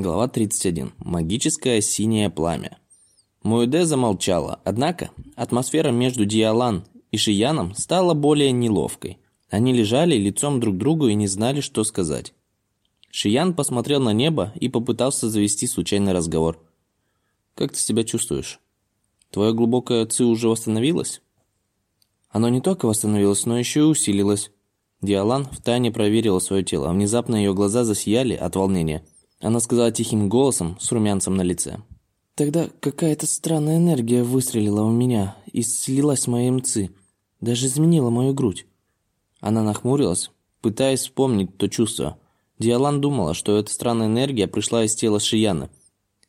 Глава 31. Магическое синее пламя. Муэде замолчала, однако атмосфера между Диалан и Шияном стала более неловкой. Они лежали лицом друг к другу и не знали, что сказать. Шиян посмотрел на небо и попытался завести случайный разговор. «Как ты себя чувствуешь? Твое глубокое ци уже восстановилось?» «Оно не только восстановилось, но еще и усилилось». Диалан втайне проверила свое тело, а внезапно ее глаза засияли от волнения. Она сказала тихим голосом, с румянцем на лице. «Тогда какая-то странная энергия выстрелила у меня и слилась с моим ци. Даже изменила мою грудь». Она нахмурилась, пытаясь вспомнить то чувство. Диалан думала, что эта странная энергия пришла из тела Шияна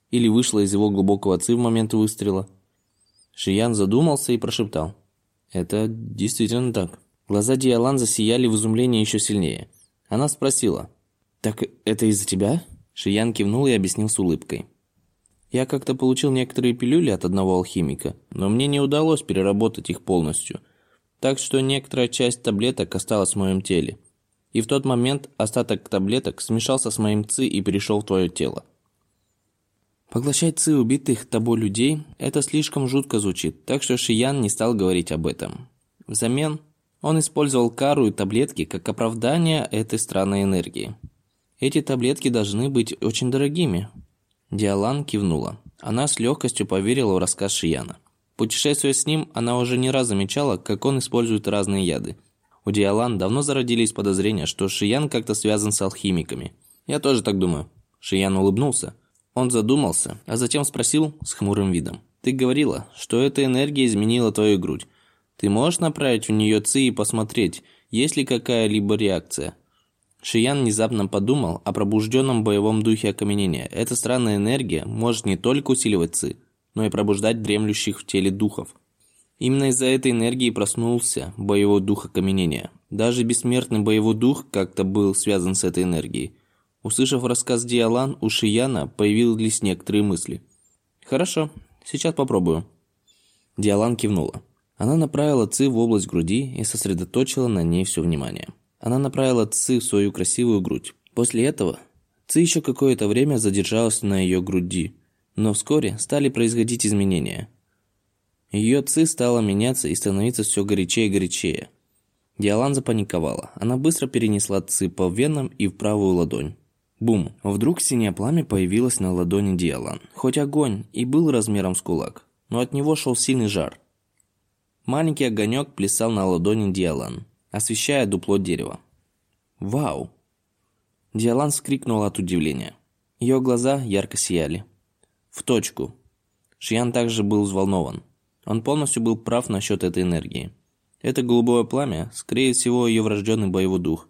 или вышла из его глубокого ци в момент выстрела. Шиян задумался и прошептал. «Это действительно так». Глаза Диалан засияли в изумлении еще сильнее. Она спросила. «Так это из-за тебя?» Шиян кивнул и объяснил с улыбкой. «Я как-то получил некоторые пилюли от одного алхимика, но мне не удалось переработать их полностью, так что некоторая часть таблеток осталась в моем теле. И в тот момент остаток таблеток смешался с моим ци и перешел в твое тело. Поглощать ци убитых тобой людей – это слишком жутко звучит, так что Шиян не стал говорить об этом. Взамен он использовал кару и таблетки как оправдание этой странной энергии. Эти таблетки должны быть очень дорогими». Диалан кивнула. Она с легкостью поверила в рассказ Шияна. Путешествуя с ним, она уже не раз замечала, как он использует разные яды. У Диалан давно зародились подозрения, что Шиян как-то связан с алхимиками. «Я тоже так думаю». Шиян улыбнулся. Он задумался, а затем спросил с хмурым видом. «Ты говорила, что эта энергия изменила твою грудь. Ты можешь направить в нее ци и посмотреть, есть ли какая-либо реакция?» Шиян внезапно подумал о пробужденном боевом духе окаменения. Эта странная энергия может не только усиливать ци, но и пробуждать дремлющих в теле духов. Именно из-за этой энергии проснулся боевой дух окаменения. Даже бессмертный боевой дух как-то был связан с этой энергией. Услышав рассказ Диалан, у Шияна появились некоторые мысли. «Хорошо, сейчас попробую». Диалан кивнула. Она направила Ци в область груди и сосредоточила на ней все внимание. Она направила Ци в свою красивую грудь. После этого Ци еще какое-то время задержалась на ее груди, но вскоре стали происходить изменения. Ее Ци стала меняться и становиться все горячее и горячее. Диалан запаниковала. Она быстро перенесла Ци по венам и в правую ладонь. Бум! Вдруг синее пламя появилось на ладони Диалан. Хоть огонь и был размером с кулак, но от него шел сильный жар. Маленький огонек плясал на ладони Диалан освещая дупло дерева. «Вау!» Диалан скрикнула от удивления. Ее глаза ярко сияли. «В точку!» Шиян также был взволнован. Он полностью был прав насчет этой энергии. Это голубое пламя, скорее всего, ее врожденный боевой дух.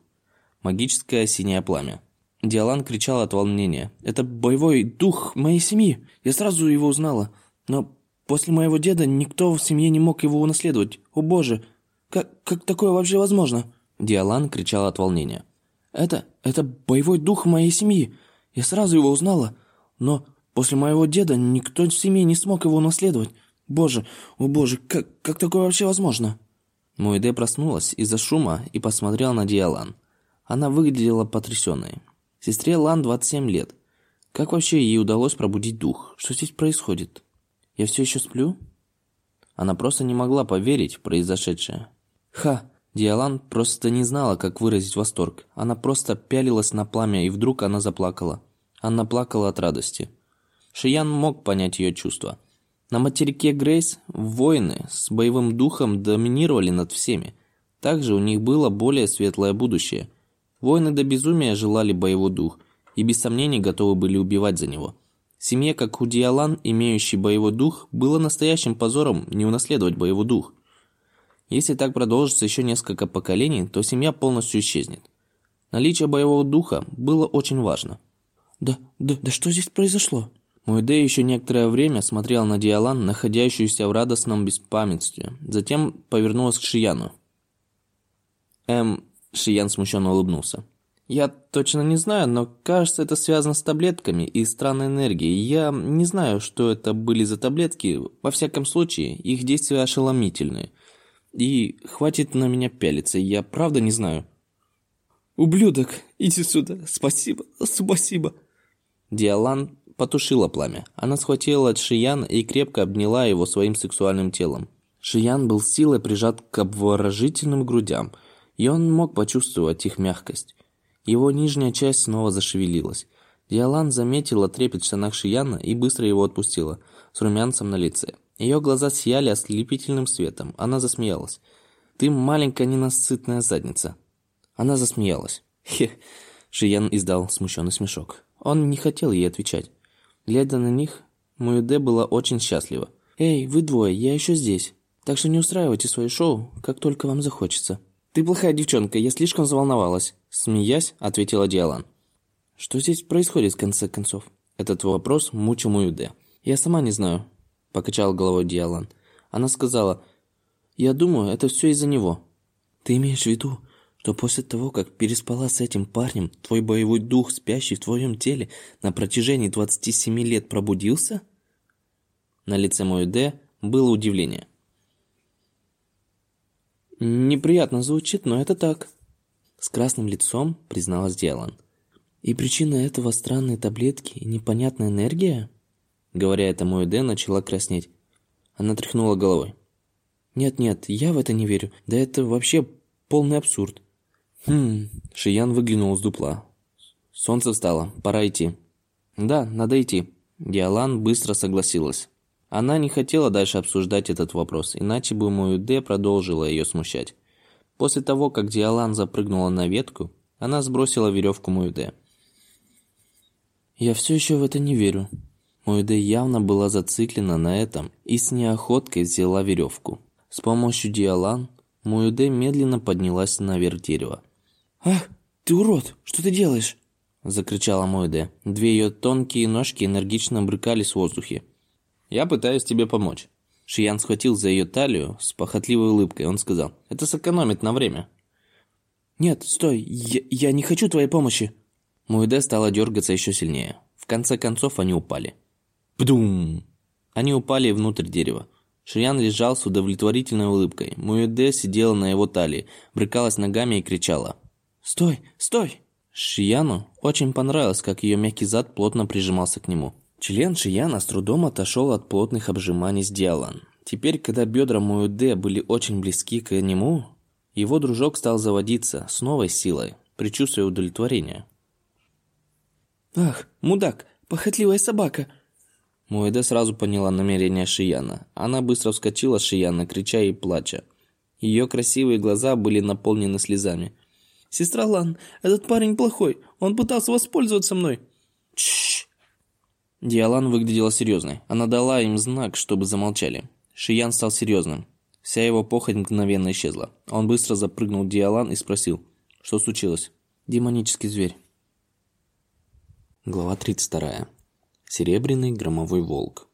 Магическое синее пламя. Диалан кричал от волнения. «Это боевой дух моей семьи! Я сразу его узнала. Но после моего деда никто в семье не мог его унаследовать. О боже, как, как такое вообще возможно?» Диалан кричал от волнения. «Это... это боевой дух моей семьи. Я сразу его узнала. Но после моего деда никто в семье не смог его наследовать. Боже, о боже, как, как такое вообще возможно?» Муэде проснулась из-за шума и посмотрела на Диалан. Она выглядела потрясенной. Сестре Лан 27 лет. Как вообще ей удалось пробудить дух? Что здесь происходит? Я все еще сплю? Она просто не могла поверить в произошедшее. Ха! Диалан просто не знала, как выразить восторг. Она просто пялилась на пламя, и вдруг она заплакала. Она плакала от радости. Шиян мог понять ее чувства. На материке Грейс воины с боевым духом доминировали над всеми. Также у них было более светлое будущее. Воины до безумия желали боевой дух и без сомнений готовы были убивать за него. Семье, как у Диалан, имеющей боевой дух, было настоящим позором не унаследовать боевой дух – если так продолжится еще несколько поколений, то семья полностью исчезнет. Наличие боевого духа было очень важно. «Да, да, да что здесь произошло?» Муэдэ еще некоторое время смотрел на Диалан, находящуюся в радостном беспамятстве. Затем повернулась к Шияну. «Эм...» Шиян смущенно улыбнулся. «Я точно не знаю, но кажется, это связано с таблетками и странной энергией. Я не знаю, что это были за таблетки. Во всяком случае, их действия ошеломительные. И хватит на меня пялиться, я правда не знаю. «Ублюдок, иди сюда, спасибо, спасибо!» Диалан потушила пламя. Она схватила Шияна и крепко обняла его своим сексуальным телом. Шиян был силой прижат к обворожительным грудям, и он мог почувствовать их мягкость. Его нижняя часть снова зашевелилась. Диалан заметила трепет в штанах Шияна и быстро его отпустила, с румянцем на лице. Ее глаза сияли ослепительным светом. Она засмеялась. «Ты маленькая ненасытная задница». Она засмеялась. Хе. Шиян издал смущенный смешок. Он не хотел ей отвечать. Глядя на них, Муюде была очень счастлива. «Эй, вы двое, я еще здесь. Так что не устраивайте свои шоу, как только вам захочется». «Ты плохая девчонка, я слишком заволновалась», – смеясь, ответила Диалан. «Что здесь происходит, в конце концов?» Этот вопрос мучил Муюде. «Я сама не знаю», – покачал головой Диалан. Она сказала, «Я думаю, это все из-за него». «Ты имеешь в виду, что после того, как переспала с этим парнем, твой боевой дух, спящий в твоем теле, на протяжении 27 лет пробудился?» На лице Муюде было удивление. «Неприятно звучит, но это так», — с красным лицом призналась Диалан. «И причина этого странные таблетки и непонятная энергия?» Говоря это, мой Дэн начала краснеть. Она тряхнула головой. «Нет-нет, я в это не верю. Да это вообще полный абсурд». «Хм...» Шиян выглянул с дупла. «Солнце встало, пора идти». «Да, надо идти». Диалан быстро согласилась. Она не хотела дальше обсуждать этот вопрос, иначе бы Моюде продолжила ее смущать. После того, как Диалан запрыгнула на ветку, она сбросила веревку Моюде. «Я все еще в это не верю». Моюде явно была зациклена на этом и с неохоткой взяла веревку. С помощью Диалан Моюде медленно поднялась наверх дерева. «Ах, ты урод! Что ты делаешь?» Закричала Моюде. Две ее тонкие ножки энергично брыкались в воздухе. Я пытаюсь тебе помочь». Шиян схватил за ее талию с похотливой улыбкой. Он сказал, «Это сэкономит на время». «Нет, стой, я, я не хочу твоей помощи». Муэде стала дергаться еще сильнее. В конце концов они упали. Пдум! Они упали внутрь дерева. Шиян лежал с удовлетворительной улыбкой. Муэде сидела на его талии, брыкалась ногами и кричала. «Стой! Стой!» Шияну очень понравилось, как ее мягкий зад плотно прижимался к нему. Член Шияна с трудом отошел от плотных обжиманий с Диалан. Теперь, когда бедра Муэде были очень близки к нему, его дружок стал заводиться с новой силой, предчувствуя удовлетворения. «Ах, мудак, похотливая собака!» Муэде сразу поняла намерение Шияна. Она быстро вскочила с Шияна, крича и плача. Ее красивые глаза были наполнены слезами. «Сестра Лан, этот парень плохой, он пытался воспользоваться мной!» «Тш, Диалан выглядела серьезной. Она дала им знак, чтобы замолчали. Шиян стал серьезным. Вся его похоть мгновенно исчезла. Он быстро запрыгнул Диалан и спросил, что случилось. «Демонический зверь». Глава 32. Серебряный громовой волк.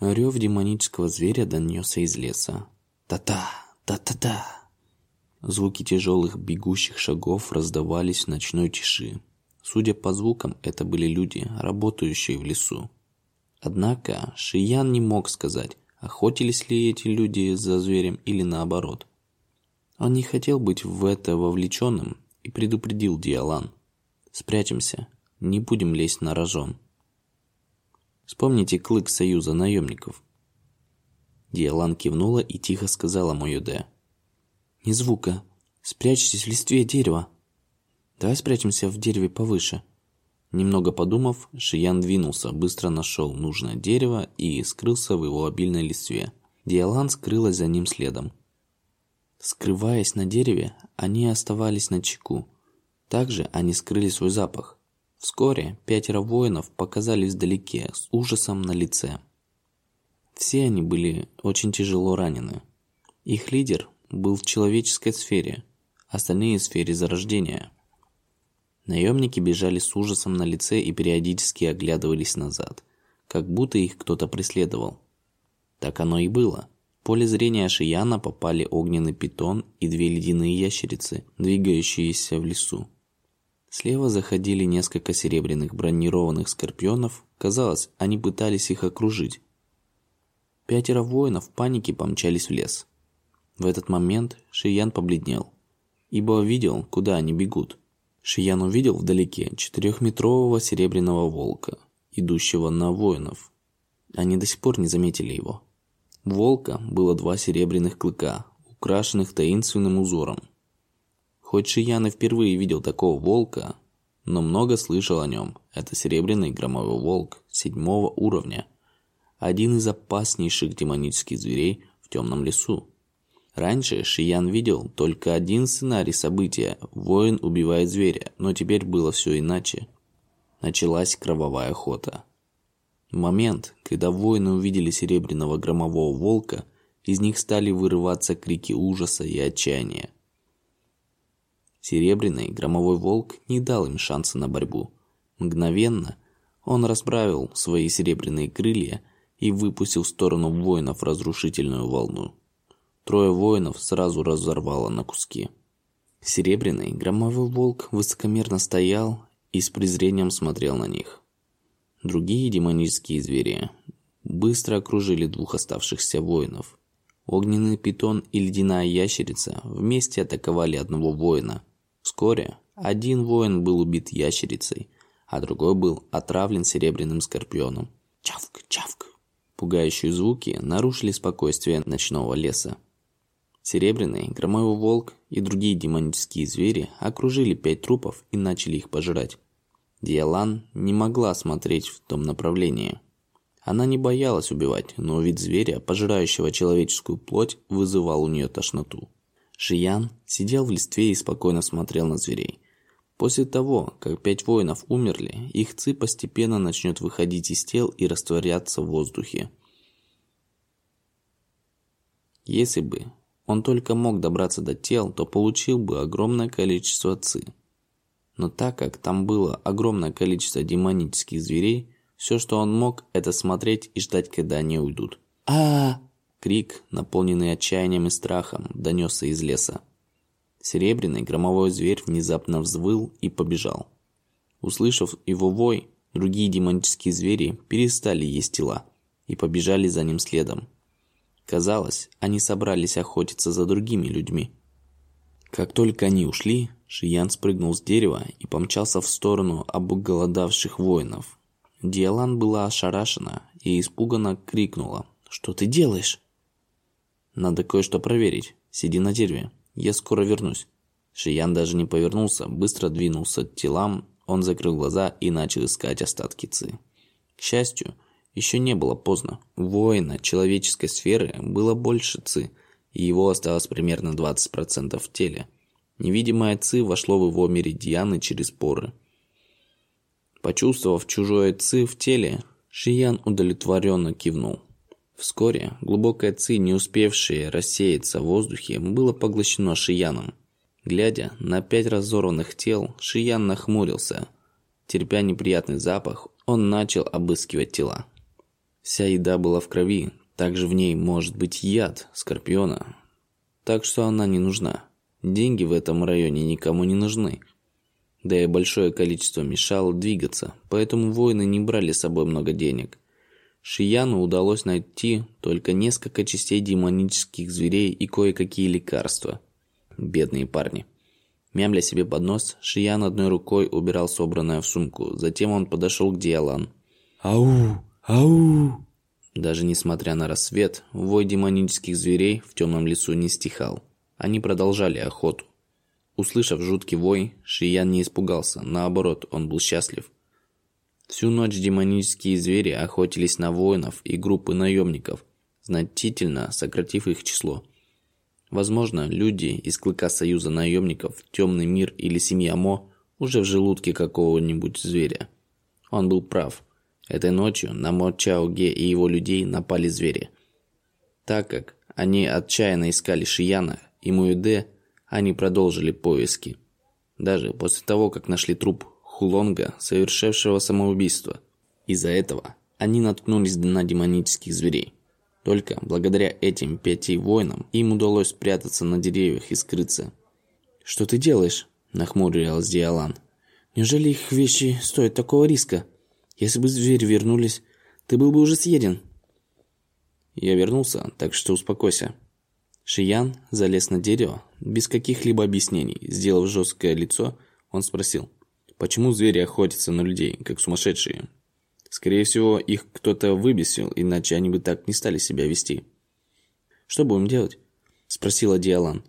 Рев демонического зверя донесся из леса. Та-та, та-та-та. Звуки тяжелых бегущих шагов раздавались в ночной тиши. Судя по звукам, это были люди, работающие в лесу. Однако Шиян не мог сказать, охотились ли эти люди за зверем или наоборот. Он не хотел быть в это вовлеченным и предупредил Диалан. «Спрячемся, не будем лезть на рожон». Вспомните клык союза наемников. Диалан кивнула и тихо сказала Моюде. «Ни звука. Спрячьтесь в листве дерева». Давай спрячемся в дереве повыше. Немного подумав, Шиян двинулся, быстро нашел нужное дерево и скрылся в его обильной листве. Диалан скрылась за ним следом. Скрываясь на дереве, они оставались на чеку. Также они скрыли свой запах. Вскоре пятеро воинов показались вдалеке с ужасом на лице. Все они были очень тяжело ранены. Их лидер был в человеческой сфере, остальные в сфере зарождения – Наемники бежали с ужасом на лице и периодически оглядывались назад, как будто их кто-то преследовал. Так оно и было. В поле зрения Шияна попали огненный питон и две ледяные ящерицы, двигающиеся в лесу. Слева заходили несколько серебряных бронированных скорпионов. Казалось, они пытались их окружить. Пятеро воинов в панике помчались в лес. В этот момент Шиян побледнел, ибо видел, куда они бегут. Шиян увидел вдалеке четырехметрового серебряного волка, идущего на воинов. Они до сих пор не заметили его. У волка было два серебряных клыка, украшенных таинственным узором. Хоть Шиян и впервые видел такого волка, но много слышал о нем. Это серебряный громовой волк седьмого уровня, один из опаснейших демонических зверей в темном лесу. Раньше Шиян видел только один сценарий события – воин убивает зверя, но теперь было все иначе. Началась кровавая охота. Момент, когда воины увидели серебряного громового волка, из них стали вырываться крики ужаса и отчаяния. Серебряный громовой волк не дал им шанса на борьбу. Мгновенно он расправил свои серебряные крылья и выпустил в сторону воинов разрушительную волну. Трое воинов сразу разорвало на куски. Серебряный громовой волк высокомерно стоял и с презрением смотрел на них. Другие демонические звери быстро окружили двух оставшихся воинов. Огненный питон и ледяная ящерица вместе атаковали одного воина. Вскоре один воин был убит ящерицей, а другой был отравлен серебряным скорпионом. Чавк, чавк. Пугающие звуки нарушили спокойствие ночного леса. Серебряный, громовой волк и другие демонические звери окружили пять трупов и начали их пожирать. Диалан не могла смотреть в том направлении. Она не боялась убивать, но вид зверя, пожирающего человеческую плоть, вызывал у нее тошноту. Шиян сидел в листве и спокойно смотрел на зверей. После того, как пять воинов умерли, их ци постепенно начнет выходить из тел и растворяться в воздухе. Если бы он только мог добраться до тел, то получил бы огромное количество ци. Но так как там было огромное количество демонических зверей, все, что он мог, это смотреть и ждать, когда они уйдут. а, Крик, наполненный отчаянием и страхом, донесся из леса. Серебряный громовой зверь внезапно взвыл и побежал. Услышав его вой, другие демонические звери перестали есть тела и побежали за ним следом. Казалось, они собрались охотиться за другими людьми. Как только они ушли, Шиян спрыгнул с дерева и помчался в сторону обголодавших воинов. Диалан была ошарашена и испуганно крикнула. «Что ты делаешь?» «Надо кое-что проверить. Сиди на дереве. Я скоро вернусь». Шиян даже не повернулся, быстро двинулся к телам, он закрыл глаза и начал искать остатки Ци. К счастью, еще не было поздно. У воина человеческой сферы было больше ци, и его осталось примерно 20% в теле. Невидимая ци вошло в его меридианы через поры. Почувствовав чужое ци в теле, Шиян удовлетворенно кивнул. Вскоре глубокое ци, не успевшее рассеяться в воздухе, было поглощено Шияном. Глядя на пять разорванных тел, Шиян нахмурился. Терпя неприятный запах, он начал обыскивать тела. Вся еда была в крови, также в ней может быть яд скорпиона. Так что она не нужна. Деньги в этом районе никому не нужны. Да и большое количество мешало двигаться, поэтому воины не брали с собой много денег. Шияну удалось найти только несколько частей демонических зверей и кое-какие лекарства. Бедные парни. Мямля себе под нос, Шиян одной рукой убирал собранное в сумку. Затем он подошел к Диалан. «Ау!» Ау! Даже несмотря на рассвет, вой демонических зверей в темном лесу не стихал. Они продолжали охоту. Услышав жуткий вой, Шиян не испугался, наоборот, он был счастлив. Всю ночь демонические звери охотились на воинов и группы наемников, значительно сократив их число. Возможно, люди из клыка союза наемников, темный мир или семья Мо уже в желудке какого-нибудь зверя. Он был прав. Этой ночью на Мо Чао Ге и его людей напали звери. Так как они отчаянно искали Шияна и Муэде, они продолжили поиски. Даже после того, как нашли труп Хулонга, совершившего самоубийство. Из-за этого они наткнулись на демонических зверей. Только благодаря этим пяти воинам им удалось спрятаться на деревьях и скрыться. «Что ты делаешь?» – нахмурилась Диалан. «Неужели их вещи стоят такого риска?» Если бы звери вернулись, ты был бы уже съеден. Я вернулся, так что успокойся. Шиян залез на дерево, без каких-либо объяснений, сделав жесткое лицо, Он спросил, почему звери охотятся на людей, как сумасшедшие? Скорее всего, их кто-то выбесил, иначе они бы так не стали себя вести. «Что будем делать?» – спросила Диалан.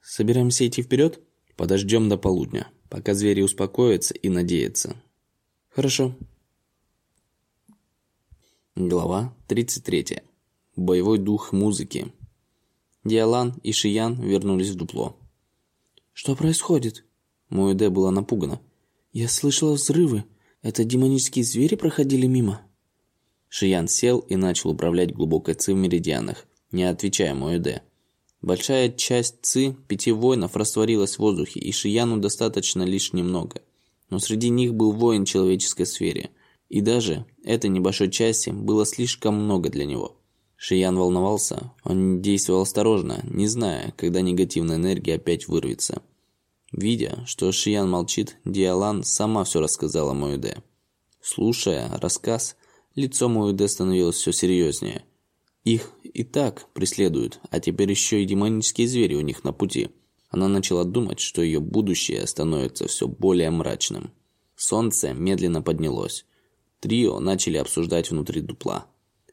«Собираемся идти вперед?» «Подождем до полудня, пока звери успокоятся и надеются». «Хорошо». Глава 33. Боевой дух музыки. Диалан и Шиян вернулись в дупло. «Что происходит?» Моэде была напугана. «Я слышала взрывы. Это демонические звери проходили мимо?» Шиян сел и начал управлять глубокой ци в меридианах, не отвечая Моэде. Большая часть ци пяти воинов растворилась в воздухе, и Шияну достаточно лишь немного. Но среди них был воин человеческой сфере. И даже этой небольшой части было слишком много для него. Шиян волновался, он действовал осторожно, не зная, когда негативная энергия опять вырвется. Видя, что Шиян молчит, Диалан сама все рассказала Моюде. Слушая рассказ, лицо Моюде становилось все серьезнее. Их и так преследуют, а теперь еще и демонические звери у них на пути. Она начала думать, что ее будущее становится все более мрачным. Солнце медленно поднялось. Трио начали обсуждать внутри дупла.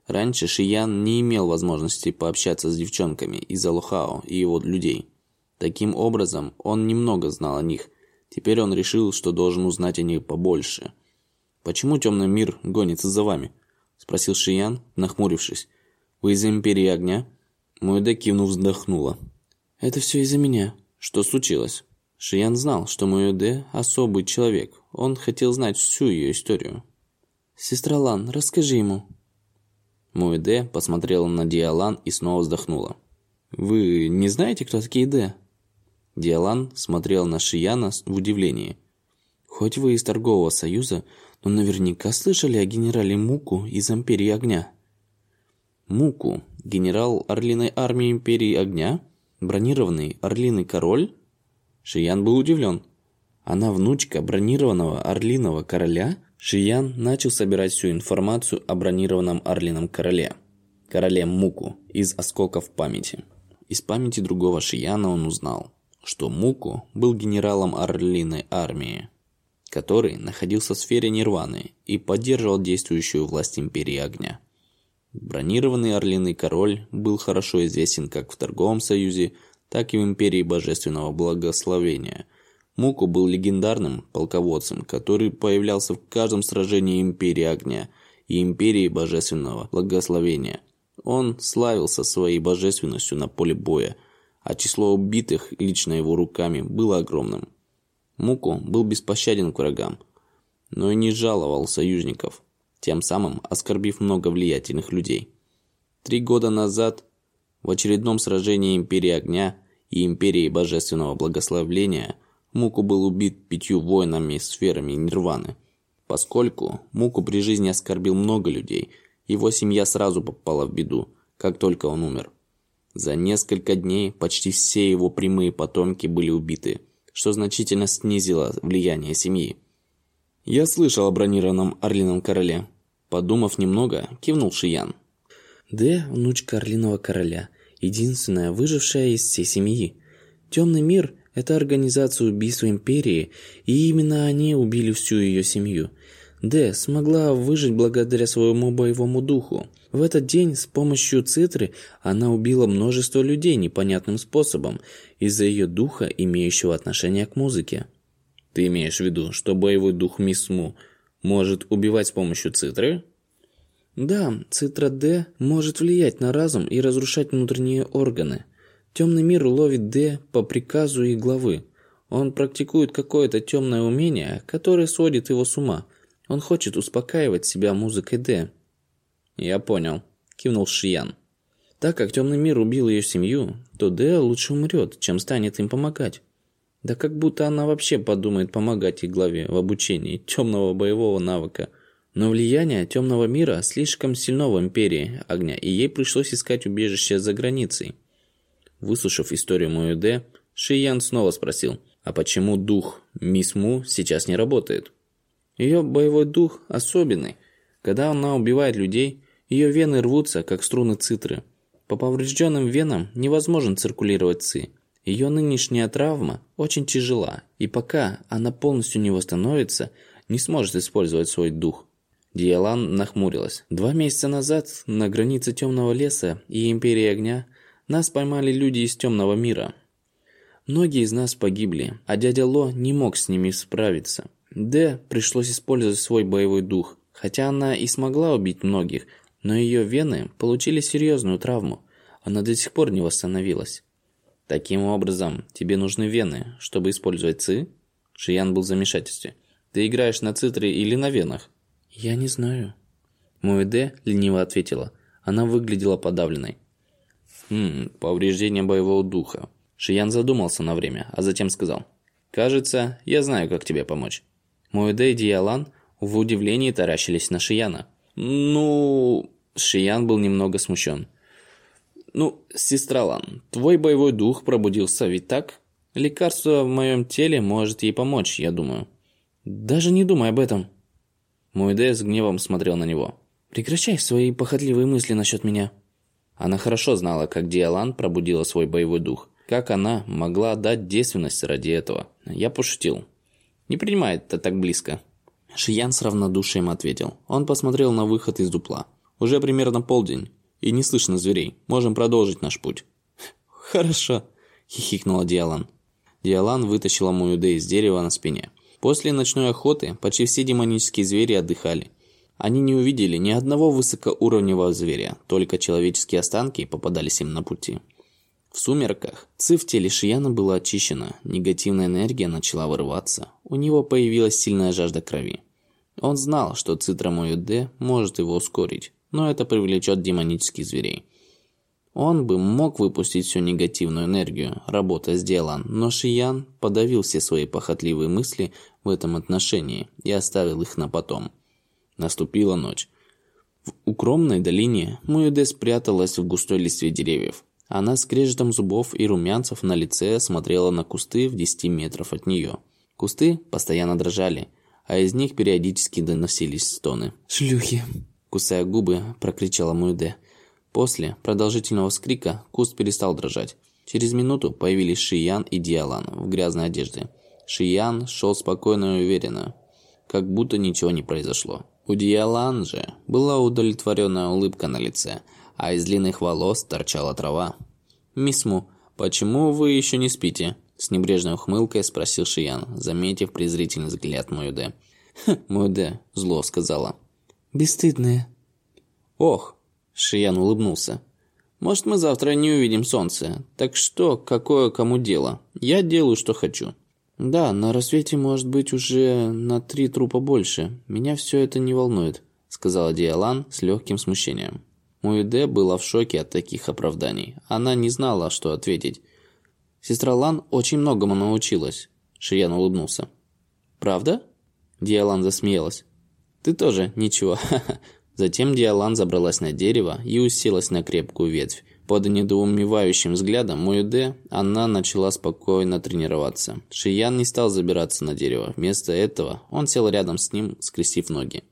Раньше Шиян не имел возможности пообщаться с девчонками из-за Лохао и его людей. Таким образом, он немного знал о них. Теперь он решил, что должен узнать о них побольше. «Почему темный мир гонится за вами?» – спросил Шиян, нахмурившись. «Вы из Империи Огня?» Муэда кивнув вздохнула. «Это все из-за меня. Что случилось?» Шиян знал, что Муэде – особый человек. Он хотел знать всю ее историю. «Сестра Лан, расскажи ему», Муэде посмотрела на Диалан и снова вздохнула. «Вы не знаете, кто такие Дэ?» Диалан смотрел на Шияна в удивлении. «Хоть вы из торгового союза, но наверняка слышали о генерале Муку из Империи Огня». «Муку? Генерал Орлиной армии Империи Огня? Бронированный Орлиный король?» Шиян был удивлен. «Она внучка бронированного Орлиного короля?» Шиян начал собирать всю информацию о бронированном Орлином короле, короле Муку, из осколков памяти. Из памяти другого Шияна он узнал, что Муку был генералом Орлиной армии, который находился в сфере Нирваны и поддерживал действующую власть Империи Огня. Бронированный Орлиный король был хорошо известен как в торговом союзе, так и в Империи Божественного Благословения – Муку был легендарным полководцем, который появлялся в каждом сражении Империи Огня и Империи Божественного Благословения. Он славился своей божественностью на поле боя, а число убитых лично его руками было огромным. Муку был беспощаден к врагам, но и не жаловал союзников, тем самым оскорбив много влиятельных людей. Три года назад в очередном сражении Империи Огня и Империи Божественного Благословения – Муку был убит пятью воинами сферами Нирваны. Поскольку Муку при жизни оскорбил много людей, его семья сразу попала в беду, как только он умер. За несколько дней почти все его прямые потомки были убиты, что значительно снизило влияние семьи. «Я слышал о бронированном Орлином короле». Подумав немного, кивнул Шиян. «Д – внучка Орлиного короля, единственная выжившая из всей семьи. Темный мир это организация убийства Империи, и именно они убили всю ее семью. Д смогла выжить благодаря своему боевому духу. В этот день с помощью цитры она убила множество людей непонятным способом из-за ее духа, имеющего отношение к музыке. Ты имеешь в виду, что боевой дух Мисму может убивать с помощью цитры? Да, цитра Д может влиять на разум и разрушать внутренние органы. Темный мир ловит Д по приказу их главы. Он практикует какое-то темное умение, которое сводит его с ума. Он хочет успокаивать себя музыкой Д. «Я понял», – кивнул Шиян. Так как темный мир убил ее семью, то Д лучше умрет, чем станет им помогать. Да как будто она вообще подумает помогать их главе в обучении темного боевого навыка. Но влияние темного мира слишком сильно в Империи Огня, и ей пришлось искать убежище за границей. Выслушав историю Моюде, Шиян снова спросил, а почему дух Мисс Му сейчас не работает? Ее боевой дух особенный. Когда она убивает людей, ее вены рвутся, как струны цитры. По поврежденным венам невозможно циркулировать ци. Ее нынешняя травма очень тяжела, и пока она полностью не восстановится, не сможет использовать свой дух. Диалан нахмурилась. Два месяца назад на границе Темного леса и Империи Огня нас поймали люди из Темного мира. Многие из нас погибли, а дядя Ло не мог с ними справиться. Д пришлось использовать свой боевой дух, хотя она и смогла убить многих, но ее вены получили серьезную травму. Она до сих пор не восстановилась. Таким образом, тебе нужны вены, чтобы использовать ци? Шиян был в замешательстве. Ты играешь на цитре или на венах? Я не знаю. Муэде лениво ответила. Она выглядела подавленной. Хм, повреждение боевого духа. Шиян задумался на время, а затем сказал. «Кажется, я знаю, как тебе помочь». Муэде и Диалан в удивлении таращились на Шияна. «Ну...» Шиян был немного смущен. «Ну, сестра Лан, твой боевой дух пробудился, ведь так? Лекарство в моем теле может ей помочь, я думаю». «Даже не думай об этом». Муэде с гневом смотрел на него. «Прекращай свои похотливые мысли насчет меня». Она хорошо знала, как Диалан пробудила свой боевой дух. Как она могла отдать действенность ради этого? Я пошутил. Не принимай это так близко. Шиян с равнодушием ответил. Он посмотрел на выход из дупла. Уже примерно полдень и не слышно зверей. Можем продолжить наш путь». «Хорошо», – хихикнула Диалан. Диалан вытащила Муюде из дерева на спине. После ночной охоты почти все демонические звери отдыхали. Они не увидели ни одного высокоуровневого зверя, только человеческие останки попадались им на пути. В сумерках ци в теле Шияна была очищена, негативная энергия начала вырываться, у него появилась сильная жажда крови. Он знал, что цитра Моюде может его ускорить, но это привлечет демонических зверей. Он бы мог выпустить всю негативную энергию, работая с делом, но Шиян подавил все свои похотливые мысли в этом отношении и оставил их на потом. Наступила ночь. В укромной долине Муэде спряталась в густой листве деревьев. Она с крежетом зубов и румянцев на лице смотрела на кусты в 10 метров от нее. Кусты постоянно дрожали, а из них периодически доносились стоны. «Шлюхи!» Кусая губы, прокричала Муэде. После продолжительного скрика куст перестал дрожать. Через минуту появились Шиян и Диалан в грязной одежде. Шиян шел спокойно и уверенно, как будто ничего не произошло. У Диалан же была удовлетворенная улыбка на лице, а из длинных волос торчала трава. «Мисс Му, почему вы еще не спите?» С небрежной ухмылкой спросил Шиян, заметив презрительный взгляд Муэде. «Хм, Муэде», зло сказала. Бесстыдные. Ох, Шиян улыбнулся. Может, мы завтра не увидим солнце. Так что, какое кому дело? Я делаю, что хочу. Да, на рассвете может быть уже на три трупа больше. Меня все это не волнует, сказала Диалан с легким смущением. Муэде была в шоке от таких оправданий. Она не знала, что ответить. Сестра Лан очень многому научилась. Шиян улыбнулся. «Правда?» Диалан засмеялась. Ты тоже ничего. Затем Диалан забралась на дерево и уселась на крепкую ветвь. Под недоумевающим взглядом Муюде она начала спокойно тренироваться. Шиян не стал забираться на дерево. Вместо этого он сел рядом с ним, скрестив ноги.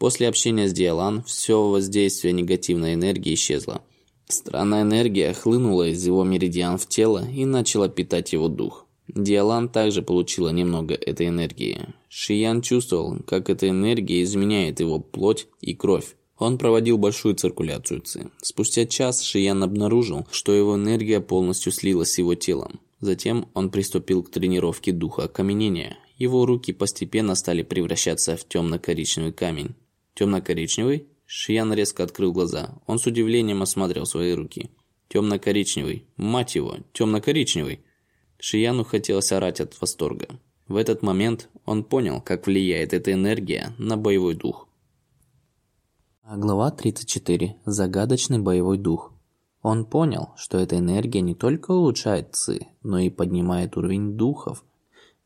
После общения с Диалан все воздействие негативной энергии исчезло. Странная энергия хлынула из его меридиан в тело и начала питать его дух. Диалан также получила немного этой энергии. Шиян чувствовал, как эта энергия изменяет его плоть и кровь. Он проводил большую циркуляцию ЦИ. Спустя час Шиян обнаружил, что его энергия полностью слилась с его телом. Затем он приступил к тренировке духа окаменения. Его руки постепенно стали превращаться в темно-коричневый камень. Темно-коричневый? Шиян резко открыл глаза. Он с удивлением осмотрел свои руки. Темно-коричневый. Мать его, темно-коричневый. Шияну хотелось орать от восторга. В этот момент он понял, как влияет эта энергия на боевой дух. Глава 34. Загадочный боевой дух. Он понял, что эта энергия не только улучшает ЦИ, но и поднимает уровень духов.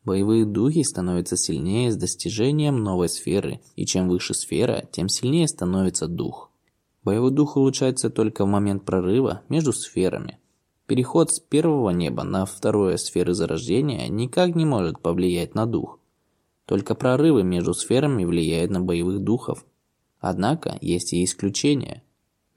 Боевые духи становятся сильнее с достижением новой сферы, и чем выше сфера, тем сильнее становится дух. Боевой дух улучшается только в момент прорыва между сферами – Переход с первого неба на второе сферы зарождения никак не может повлиять на дух. Только прорывы между сферами влияют на боевых духов. Однако есть и исключения.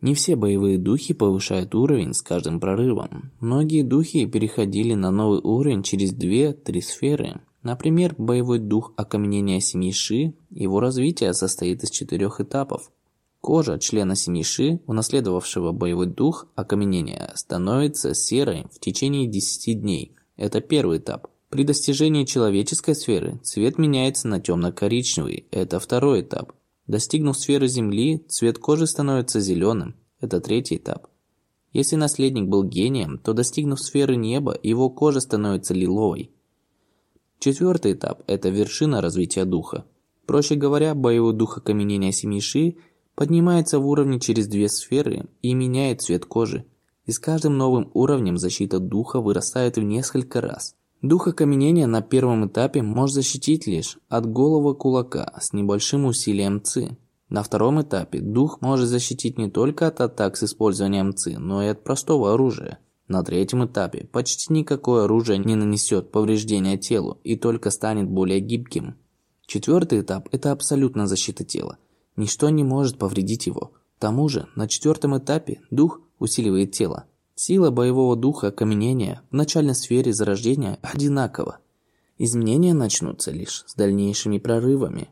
Не все боевые духи повышают уровень с каждым прорывом. Многие духи переходили на новый уровень через 2-3 сферы. Например, боевой дух окаменения семьи Ши, его развитие состоит из четырех этапов. Кожа члена семьи Ши, унаследовавшего боевой дух окаменения, становится серой в течение 10 дней. Это первый этап. При достижении человеческой сферы цвет меняется на темно-коричневый. Это второй этап. Достигнув сферы Земли, цвет кожи становится зеленым. Это третий этап. Если наследник был гением, то достигнув сферы неба, его кожа становится лиловой. Четвертый этап – это вершина развития духа. Проще говоря, боевой дух окаменения Семиши поднимается в уровне через две сферы и меняет цвет кожи. И с каждым новым уровнем защита духа вырастает в несколько раз. Дух окаменения на первом этапе может защитить лишь от голого кулака с небольшим усилием ЦИ. На втором этапе дух может защитить не только от атак с использованием ЦИ, но и от простого оружия. На третьем этапе почти никакое оружие не нанесет повреждения телу и только станет более гибким. Четвертый этап – это абсолютная защита тела. Ничто не может повредить его. К тому же, на четвертом этапе дух усиливает тело. Сила боевого духа окаменения в начальной сфере зарождения одинакова. Изменения начнутся лишь с дальнейшими прорывами.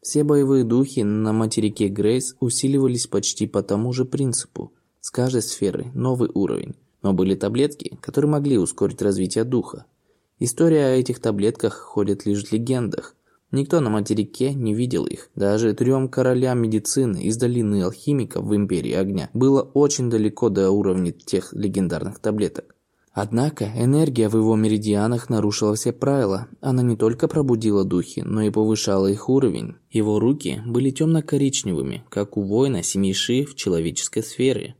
Все боевые духи на материке Грейс усиливались почти по тому же принципу. С каждой сферы новый уровень. Но были таблетки, которые могли ускорить развитие духа. История о этих таблетках ходит лишь в легендах. Никто на материке не видел их. Даже трем королям медицины из долины алхимиков в Империи Огня было очень далеко до уровня тех легендарных таблеток. Однако энергия в его меридианах нарушила все правила. Она не только пробудила духи, но и повышала их уровень. Его руки были темно-коричневыми, как у воина семьи в человеческой сфере.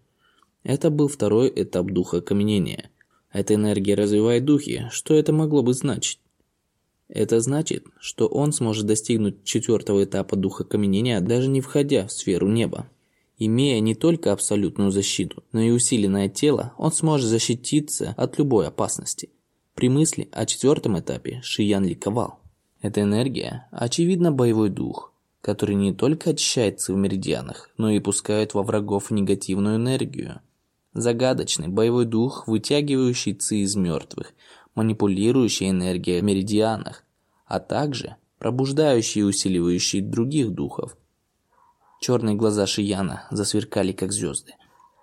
Это был второй этап духа окаменения. Эта энергия развивает духи. Что это могло бы значить? Это значит, что он сможет достигнуть четвертого этапа духа каменения, даже не входя в сферу неба. Имея не только абсолютную защиту, но и усиленное тело, он сможет защититься от любой опасности. При мысли о четвертом этапе Шиян ликовал. Эта энергия, очевидно, боевой дух, который не только очищается в меридианах, но и пускает во врагов негативную энергию. Загадочный боевой дух, вытягивающий ци из мертвых, манипулирующий энергией в меридианах, а также пробуждающий и усиливающий других духов. Черные глаза Шияна засверкали как звезды.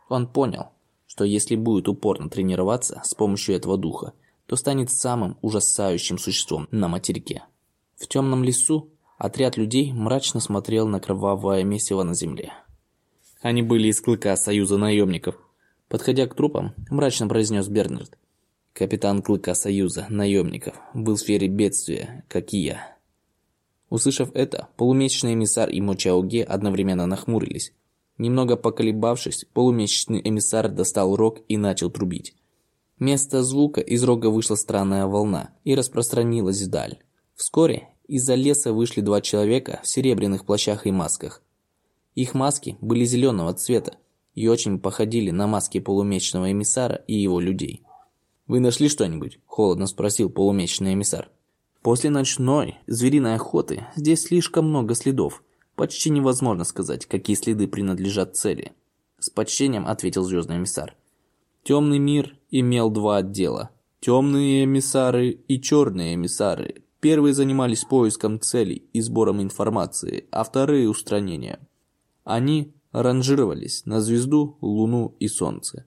Он понял, что если будет упорно тренироваться с помощью этого духа, то станет самым ужасающим существом на материке. В темном лесу отряд людей мрачно смотрел на кровавое месиво на земле. Они были из клыка союза наемников. Подходя к трупам, мрачно произнес Бернард. Капитан Клыка Союза наемников был в сфере бедствия, как и я. Услышав это, полумесячный эмиссар и Мочауге одновременно нахмурились. Немного поколебавшись, полумесячный эмиссар достал рог и начал трубить. Вместо звука из рога вышла странная волна и распространилась вдаль. Вскоре из-за леса вышли два человека в серебряных плащах и масках. Их маски были зеленого цвета и очень походили на маски полумесячного эмиссара и его людей. «Вы нашли что-нибудь?» – холодно спросил полумесячный эмиссар. «После ночной звериной охоты здесь слишком много следов. Почти невозможно сказать, какие следы принадлежат цели». С почтением ответил звездный эмиссар. Темный мир имел два отдела. Темные эмиссары и черные эмиссары. Первые занимались поиском целей и сбором информации, а вторые – устранением. Они ранжировались на звезду, луну и солнце.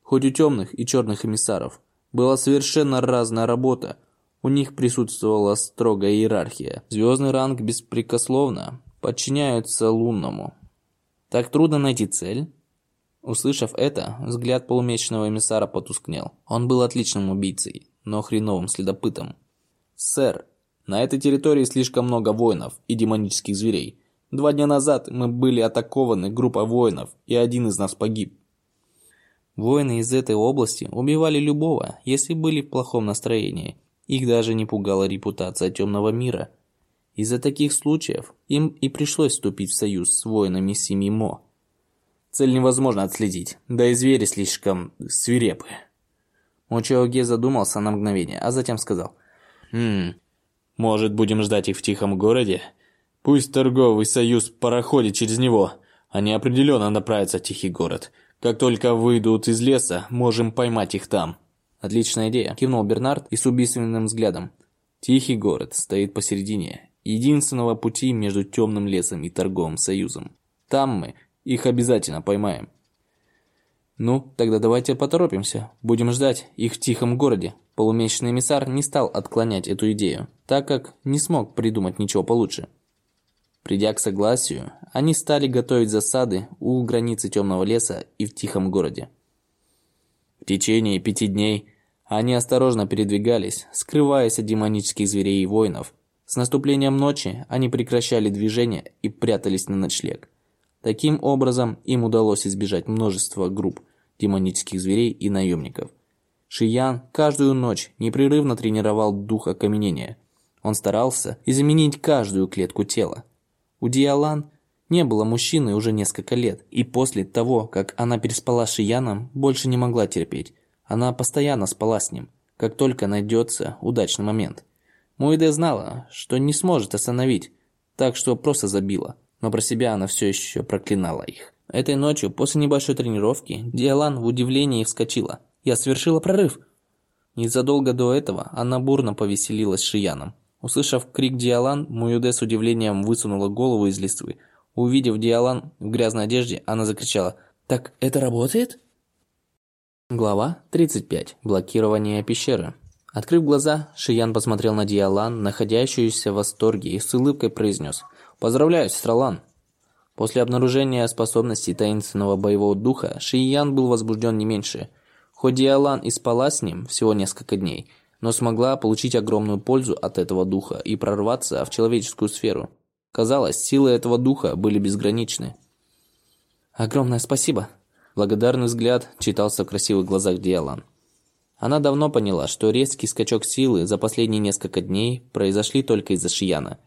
Хоть у темных и черных эмиссаров была совершенно разная работа, у них присутствовала строгая иерархия. Звездный ранг беспрекословно подчиняется лунному. Так трудно найти цель? Услышав это, взгляд полумесячного эмиссара потускнел. Он был отличным убийцей, но хреновым следопытом. «Сэр, на этой территории слишком много воинов и демонических зверей. Два дня назад мы были атакованы группой воинов, и один из нас погиб. Воины из этой области убивали любого, если были в плохом настроении. Их даже не пугала репутация темного мира. Из-за таких случаев им и пришлось вступить в союз с воинами семьи Мо. Цель невозможно отследить, да и звери слишком свирепые. Мочаоге задумался на мгновение, а затем сказал. «Хм, может, будем ждать их в тихом городе? Пусть торговый союз пароходит через него. Они определенно направятся в Тихий город. Как только выйдут из леса, можем поймать их там». «Отличная идея», – кивнул Бернард и с убийственным взглядом. «Тихий город стоит посередине, единственного пути между темным лесом и торговым союзом. Там мы их обязательно поймаем». «Ну, тогда давайте поторопимся. Будем ждать их в тихом городе». Полумесячный эмиссар не стал отклонять эту идею, так как не смог придумать ничего получше. Придя к согласию, они стали готовить засады у границы темного леса и в тихом городе. В течение пяти дней они осторожно передвигались, скрываясь от демонических зверей и воинов. С наступлением ночи они прекращали движение и прятались на ночлег. Таким образом, им удалось избежать множества групп демонических зверей и наемников. Шиян каждую ночь непрерывно тренировал дух окаменения. Он старался изменить каждую клетку тела. У Диалан не было мужчины уже несколько лет, и после того, как она переспала с Шияном, больше не могла терпеть. Она постоянно спала с ним, как только найдется удачный момент. Муэде знала, что не сможет остановить, так что просто забила, но про себя она все еще проклинала их. Этой ночью, после небольшой тренировки, Диалан в удивлении вскочила. «Я совершила прорыв!» Незадолго до этого она бурно повеселилась с Шияном. Услышав крик Диалан, Муюде с удивлением высунула голову из листвы – Увидев Диалан в грязной одежде, она закричала «Так это работает?» Глава 35. Блокирование пещеры. Открыв глаза, Шиян посмотрел на Диалан, находящуюся в восторге, и с улыбкой произнес «Поздравляю, сестра Лан!». После обнаружения способностей таинственного боевого духа, Шиян был возбужден не меньше. Хоть Диалан и спала с ним всего несколько дней, но смогла получить огромную пользу от этого духа и прорваться в человеческую сферу. Казалось, силы этого духа были безграничны. «Огромное спасибо!» Благодарный взгляд читался в красивых глазах Диалан. Она давно поняла, что резкий скачок силы за последние несколько дней произошли только из-за Шияна.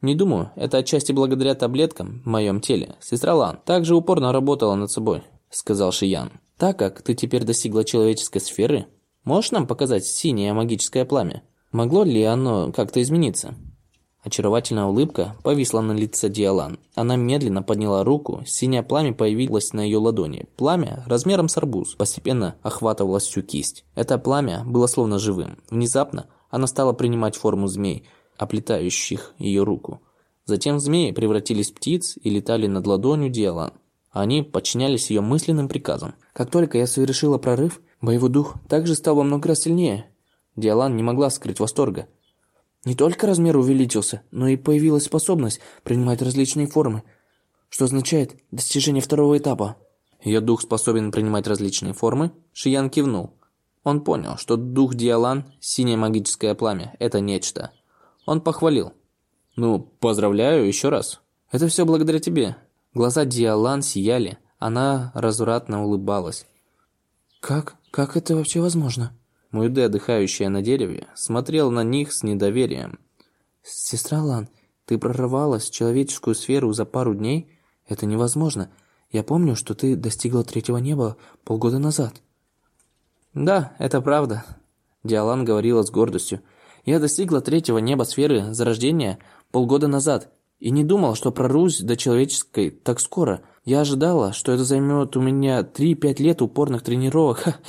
«Не думаю, это отчасти благодаря таблеткам в моем теле. Сестра Лан также упорно работала над собой», – сказал Шиян. «Так как ты теперь достигла человеческой сферы, можешь нам показать синее магическое пламя? Могло ли оно как-то измениться?» Очаровательная улыбка повисла на лице Диалан. Она медленно подняла руку, синее пламя появилось на ее ладони. Пламя, размером с арбуз, постепенно охватывало всю кисть. Это пламя было словно живым. Внезапно она стала принимать форму змей, оплетающих ее руку. Затем змеи превратились в птиц и летали над ладонью Диалан. Они подчинялись ее мысленным приказам. Как только я совершила прорыв, боевой дух также стал во много раз сильнее. Диалан не могла скрыть восторга. Не только размер увеличился, но и появилась способность принимать различные формы, что означает достижение второго этапа. Ее дух способен принимать различные формы? Шиян кивнул. Он понял, что дух Диалан, синее магическое пламя, это нечто. Он похвалил. «Ну, поздравляю еще раз. Это все благодаря тебе». Глаза Диалан сияли, она развратно улыбалась. «Как? Как это вообще возможно?» Муэде, отдыхающая на дереве, смотрел на них с недоверием. «Сестра Лан, ты прорвалась в человеческую сферу за пару дней? Это невозможно. Я помню, что ты достигла третьего неба полгода назад». «Да, это правда», – Диалан говорила с гордостью. «Я достигла третьего неба сферы зарождения полгода назад и не думал, что прорвусь до человеческой так скоро. Я ожидала, что это займет у меня 3-5 лет упорных тренировок.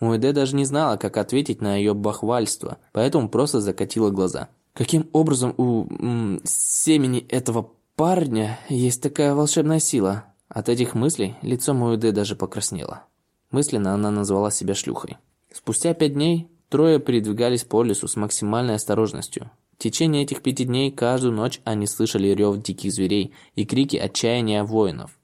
Муэде даже не знала, как ответить на ее бахвальство, поэтому просто закатила глаза. Каким образом у м, семени этого парня есть такая волшебная сила? От этих мыслей лицо Муэде даже покраснело. Мысленно она назвала себя шлюхой. Спустя пять дней трое передвигались по лесу с максимальной осторожностью. В течение этих пяти дней каждую ночь они слышали рев диких зверей и крики отчаяния воинов.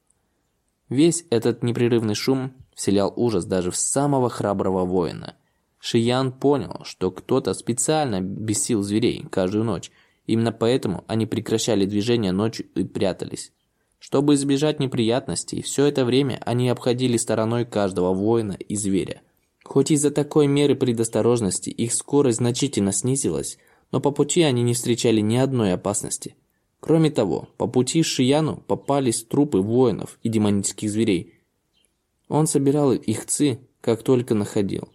Весь этот непрерывный шум вселял ужас даже в самого храброго воина. Шиян понял, что кто-то специально бесил зверей каждую ночь. Именно поэтому они прекращали движение ночью и прятались. Чтобы избежать неприятностей, все это время они обходили стороной каждого воина и зверя. Хоть из-за такой меры предосторожности их скорость значительно снизилась, но по пути они не встречали ни одной опасности. Кроме того, по пути Шияну попались трупы воинов и демонических зверей, он собирал их ци, как только находил.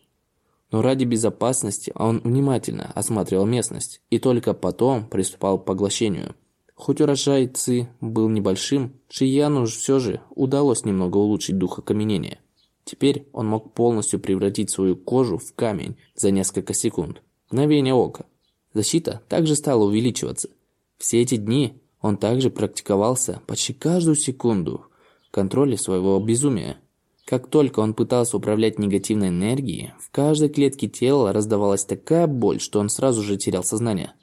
Но ради безопасности он внимательно осматривал местность и только потом приступал к поглощению. Хоть урожай Ци был небольшим, Шияну все же удалось немного улучшить дух окаменения. Теперь он мог полностью превратить свою кожу в камень за несколько секунд. Мгновение ока. Защита также стала увеличиваться. Все эти дни он также практиковался почти каждую секунду в контроле своего безумия. Как только он пытался управлять негативной энергией, в каждой клетке тела раздавалась такая боль, что он сразу же терял сознание.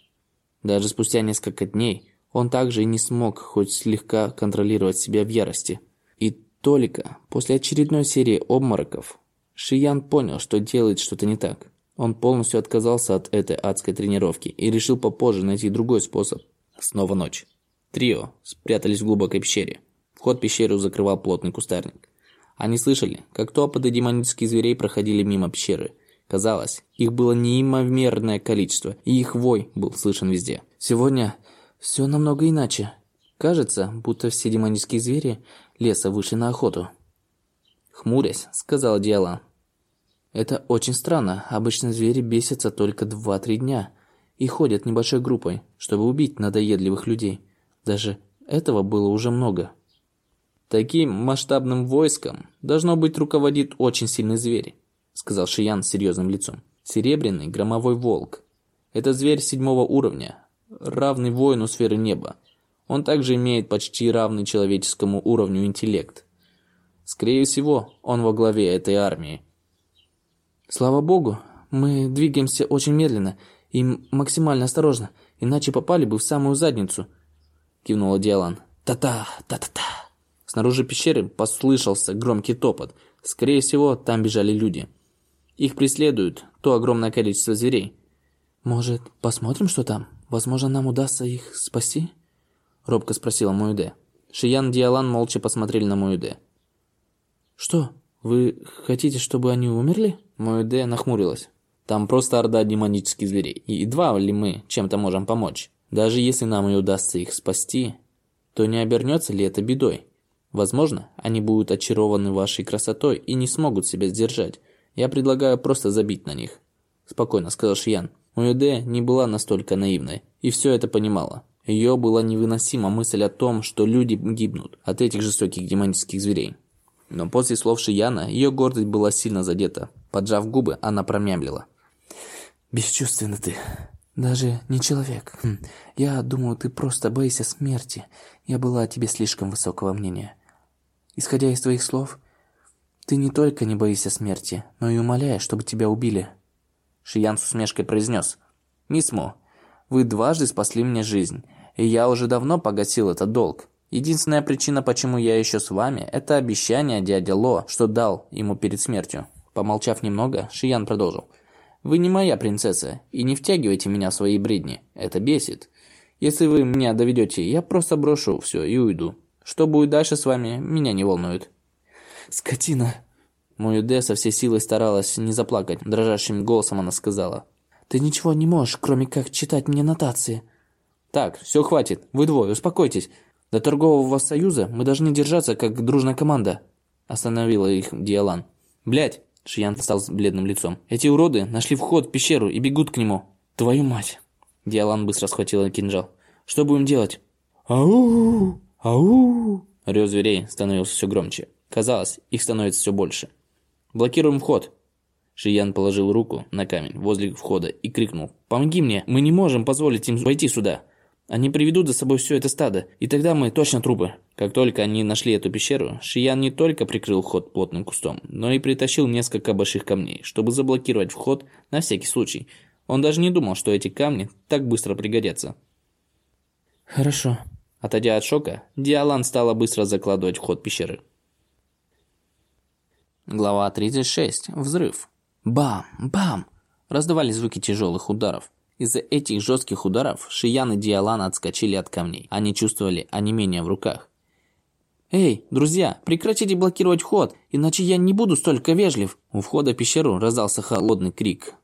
Даже спустя несколько дней он также и не смог хоть слегка контролировать себя в ярости. И только после очередной серии обмороков Шиян понял, что делает что-то не так. Он полностью отказался от этой адской тренировки и решил попозже найти другой способ. Снова ночь. Трио спрятались в глубокой пещере. Вход в пещеру закрывал плотный кустарник. Они слышали, как топоты демонических зверей проходили мимо пещеры. Казалось, их было неимоверное количество, и их вой был слышен везде. Сегодня все намного иначе. Кажется, будто все демонические звери леса вышли на охоту. Хмурясь, сказал Диала. Это очень странно. Обычно звери бесятся только 2-3 дня и ходят небольшой группой, чтобы убить надоедливых людей. Даже этого было уже много. Таким масштабным войском должно быть руководит очень сильный зверь, сказал Шиян с серьезным лицом. Серебряный громовой волк. Это зверь седьмого уровня, равный воину сферы неба. Он также имеет почти равный человеческому уровню интеллект. Скорее всего, он во главе этой армии. Слава богу, мы двигаемся очень медленно и максимально осторожно, иначе попали бы в самую задницу, кивнула Диалан. Та-та, та-та-та. Снаружи пещеры послышался громкий топот. Скорее всего, там бежали люди. Их преследуют то огромное количество зверей. Может, посмотрим, что там? Возможно, нам удастся их спасти? Робко спросила Моюде. Шиян и Диалан молча посмотрели на Моюде. Что? Вы хотите, чтобы они умерли? Моюде нахмурилась. Там просто орда демонических зверей. И едва ли мы чем-то можем помочь. Даже если нам и удастся их спасти, то не обернется ли это бедой? Возможно, они будут очарованы вашей красотой и не смогут себя сдержать. Я предлагаю просто забить на них. Спокойно сказал Шиян. Уюде не была настолько наивной и все это понимала. Ее была невыносима мысль о том, что люди гибнут от этих жестоких демонических зверей. Но после слов Шияна ее гордость была сильно задета. Поджав губы, она промямлила. «Бесчувственна ты. Даже не человек. Хм. Я думаю, ты просто боишься смерти. Я была о тебе слишком высокого мнения. Исходя из твоих слов, ты не только не боишься смерти, но и умоляешь, чтобы тебя убили. Шиян с усмешкой произнес. «Мисс Мо, вы дважды спасли мне жизнь, и я уже давно погасил этот долг. Единственная причина, почему я еще с вами, это обещание дяди Ло, что дал ему перед смертью». Помолчав немного, Шиян продолжил. «Вы не моя принцесса, и не втягивайте меня в свои бредни. Это бесит. Если вы меня доведете, я просто брошу все и уйду. Что будет дальше с вами, меня не волнует. Скотина. Моюде со всей силой старалась не заплакать. Дрожащим голосом она сказала. Ты ничего не можешь, кроме как читать мне нотации. Так, все хватит. Вы двое, успокойтесь. До торгового союза мы должны держаться как дружная команда. Остановила их Диалан. Блять, Шиян стал с бледным лицом. Эти уроды нашли вход в пещеру и бегут к нему. Твою мать. Диалан быстро схватила кинжал. Что будем делать? Ау! «Ау!» Рев зверей становился все громче. Казалось, их становится все больше. «Блокируем вход!» Шиян положил руку на камень возле входа и крикнул. «Помоги мне! Мы не можем позволить им войти сюда! Они приведут за собой все это стадо, и тогда мы точно трупы!» Как только они нашли эту пещеру, Шиян не только прикрыл вход плотным кустом, но и притащил несколько больших камней, чтобы заблокировать вход на всякий случай. Он даже не думал, что эти камни так быстро пригодятся. «Хорошо», Отойдя от шока, Диалан стала быстро закладывать вход пещеры. Глава 36. Взрыв. Бам! Бам! Раздавались звуки тяжелых ударов. Из-за этих жестких ударов Шиян и Диалан отскочили от камней. Они чувствовали онемение в руках. «Эй, друзья, прекратите блокировать вход, иначе я не буду столько вежлив!» У входа в пещеру раздался холодный крик.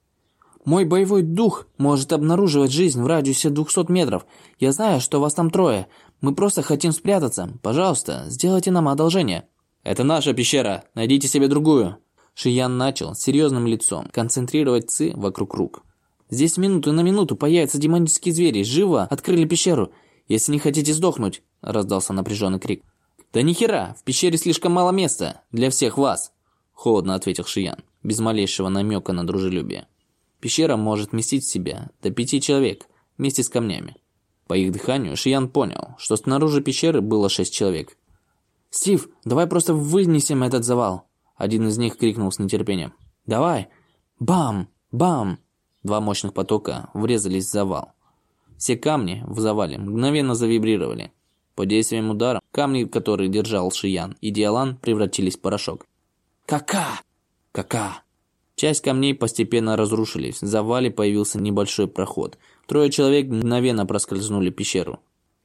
Мой боевой дух может обнаруживать жизнь в радиусе 200 метров. Я знаю, что вас там трое. Мы просто хотим спрятаться. Пожалуйста, сделайте нам одолжение». «Это наша пещера. Найдите себе другую». Шиян начал серьезным лицом концентрировать ци вокруг рук. «Здесь минуту на минуту появятся демонические звери. Живо открыли пещеру. если не хотите сдохнуть!» – раздался напряженный крик. «Да нихера, в пещере слишком мало места для всех вас!» – холодно ответил Шиян, без малейшего намека на дружелюбие. «Пещера может вместить в себя до пяти человек вместе с камнями». По их дыханию Шиян понял, что снаружи пещеры было шесть человек. «Стив, давай просто вынесем этот завал!» Один из них крикнул с нетерпением. «Давай!» «Бам! Бам!» Два мощных потока врезались в завал. Все камни в завале мгновенно завибрировали. Под действием удара камни, которые держал Шиян и Диалан, превратились в порошок. «Кака! Кака!» Часть камней постепенно разрушились. В завале появился небольшой проход. Трое человек мгновенно проскользнули пещеру.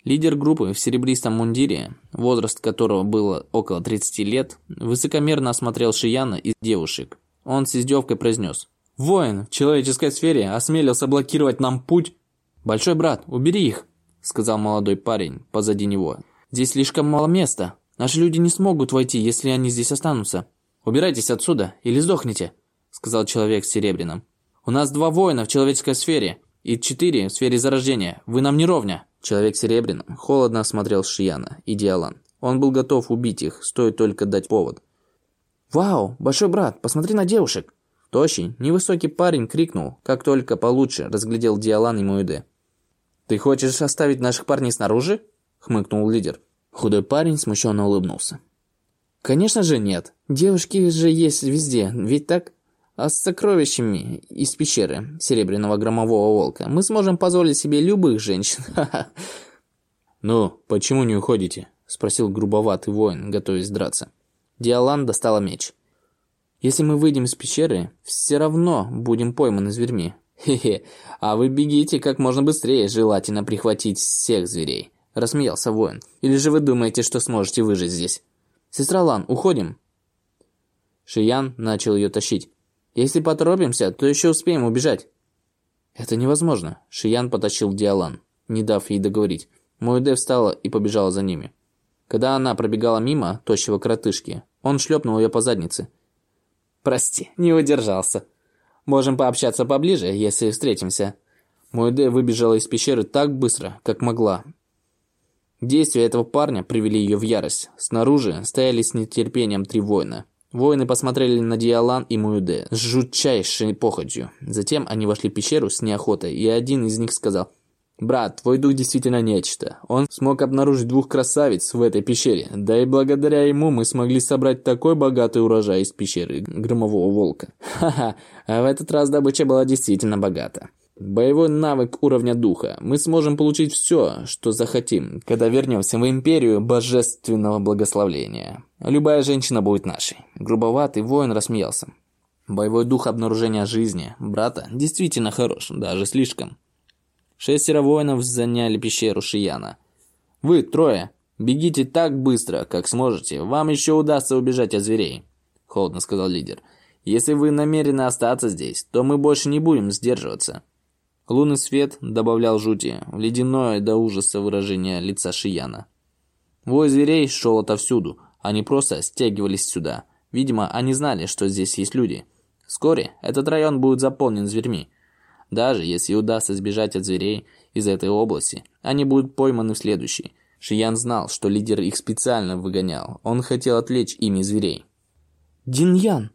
Лидер группы в серебристом мундире, возраст которого было около 30 лет, высокомерно осмотрел Шияна и девушек. Он с издевкой произнес. «Воин в человеческой сфере осмелился блокировать нам путь?» «Большой брат, убери их», – сказал молодой парень позади него. «Здесь слишком мало места. Наши люди не смогут войти, если они здесь останутся. Убирайтесь отсюда или сдохните», – сказал человек с серебряным. «У нас два воина в человеческой сфере и четыре в сфере зарождения. Вы нам не ровня». Человек серебряным холодно осмотрел Шияна и Диалан. Он был готов убить их, стоит только дать повод. «Вау, большой брат, посмотри на девушек!» Тощий, невысокий парень крикнул, как только получше разглядел Диалан и Муэде. «Ты хочешь оставить наших парней снаружи?» – хмыкнул лидер. Худой парень смущенно улыбнулся. «Конечно же нет. Девушки же есть везде, ведь так? А с сокровищами из пещеры Серебряного Громового Волка мы сможем позволить себе любых женщин. «Ну, почему не уходите?» – спросил грубоватый воин, готовясь драться. Диалан достала меч. «Если мы выйдем из пещеры, все равно будем пойманы зверьми. Хе-хе, а вы бегите как можно быстрее, желательно прихватить всех зверей», – рассмеялся воин. «Или же вы думаете, что сможете выжить здесь?» «Сестра Лан, уходим!» Шиян начал ее тащить. «Если поторопимся, то еще успеем убежать». «Это невозможно», – Шиян потащил Диалан, не дав ей договорить. Муэде встала и побежала за ними. Когда она пробегала мимо тощего кротышки, он шлепнул ее по заднице. «Прости, не удержался. Можем пообщаться поближе, если встретимся». Муэде выбежала из пещеры так быстро, как могла. Действия этого парня привели ее в ярость. Снаружи стояли с нетерпением три воина. Воины посмотрели на Диалан и Муэде с жутчайшей похотью. Затем они вошли в пещеру с неохотой, и один из них сказал Брат, твой дух действительно нечто. Он смог обнаружить двух красавиц в этой пещере. Да и благодаря ему мы смогли собрать такой богатый урожай из пещеры Громового Волка. Ха-ха, а в этот раз добыча была действительно богата. Боевой навык уровня духа. Мы сможем получить все, что захотим, когда вернемся в Империю Божественного Благословления. Любая женщина будет нашей. Грубоватый воин рассмеялся. Боевой дух обнаружения жизни брата действительно хорош, даже слишком. Шестеро воинов заняли пещеру Шияна. «Вы, трое, бегите так быстро, как сможете. Вам еще удастся убежать от зверей», – холодно сказал лидер. «Если вы намерены остаться здесь, то мы больше не будем сдерживаться». Лунный свет добавлял жути в ледяное до ужаса выражение лица Шияна. Вой зверей шел отовсюду, они просто стягивались сюда. Видимо, они знали, что здесь есть люди. Вскоре этот район будет заполнен зверьми. Даже если удастся сбежать от зверей из этой области, они будут пойманы в следующей. Шиян знал, что лидер их специально выгонял. Он хотел отвлечь ими зверей. Дин Ян,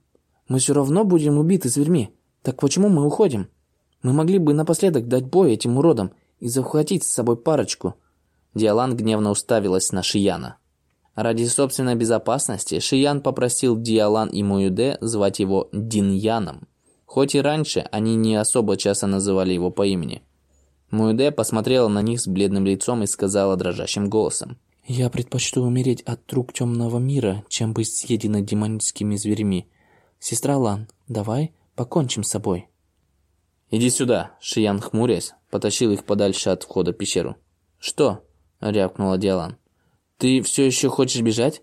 мы все равно будем убиты зверьми. Так почему мы уходим? Мы могли бы напоследок дать бой этим уродам и захватить с собой парочку. Диалан гневно уставилась на Шияна. Ради собственной безопасности Шиян попросил Диалан и Муюде звать его Дин Яном. Хоть и раньше они не особо часто называли его по имени. Муэде посмотрела на них с бледным лицом и сказала дрожащим голосом. «Я предпочту умереть от рук темного мира, чем быть съедена демоническими зверями. Сестра Лан, давай покончим с собой». «Иди сюда», – Шиян, хмурясь, потащил их подальше от входа в пещеру. «Что?» – рявкнула Диалан. «Ты все еще хочешь бежать?»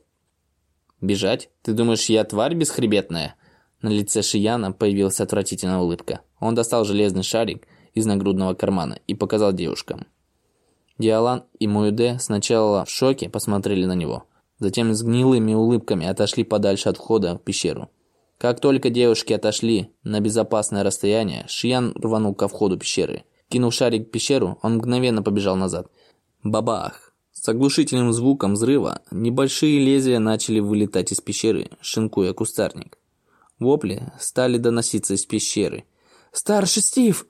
«Бежать? Ты думаешь, я тварь бесхребетная?» На лице Шияна появилась отвратительная улыбка. Он достал железный шарик из нагрудного кармана и показал девушкам. Диалан и Муэде сначала в шоке посмотрели на него. Затем с гнилыми улыбками отошли подальше от входа в пещеру. Как только девушки отошли на безопасное расстояние, Шиян рванул ко входу пещеры. Кинув шарик в пещеру, он мгновенно побежал назад. Бабах! С оглушительным звуком взрыва небольшие лезвия начали вылетать из пещеры, шинкуя кустарник. Вопли стали доноситься из пещеры. «Старший Стив!»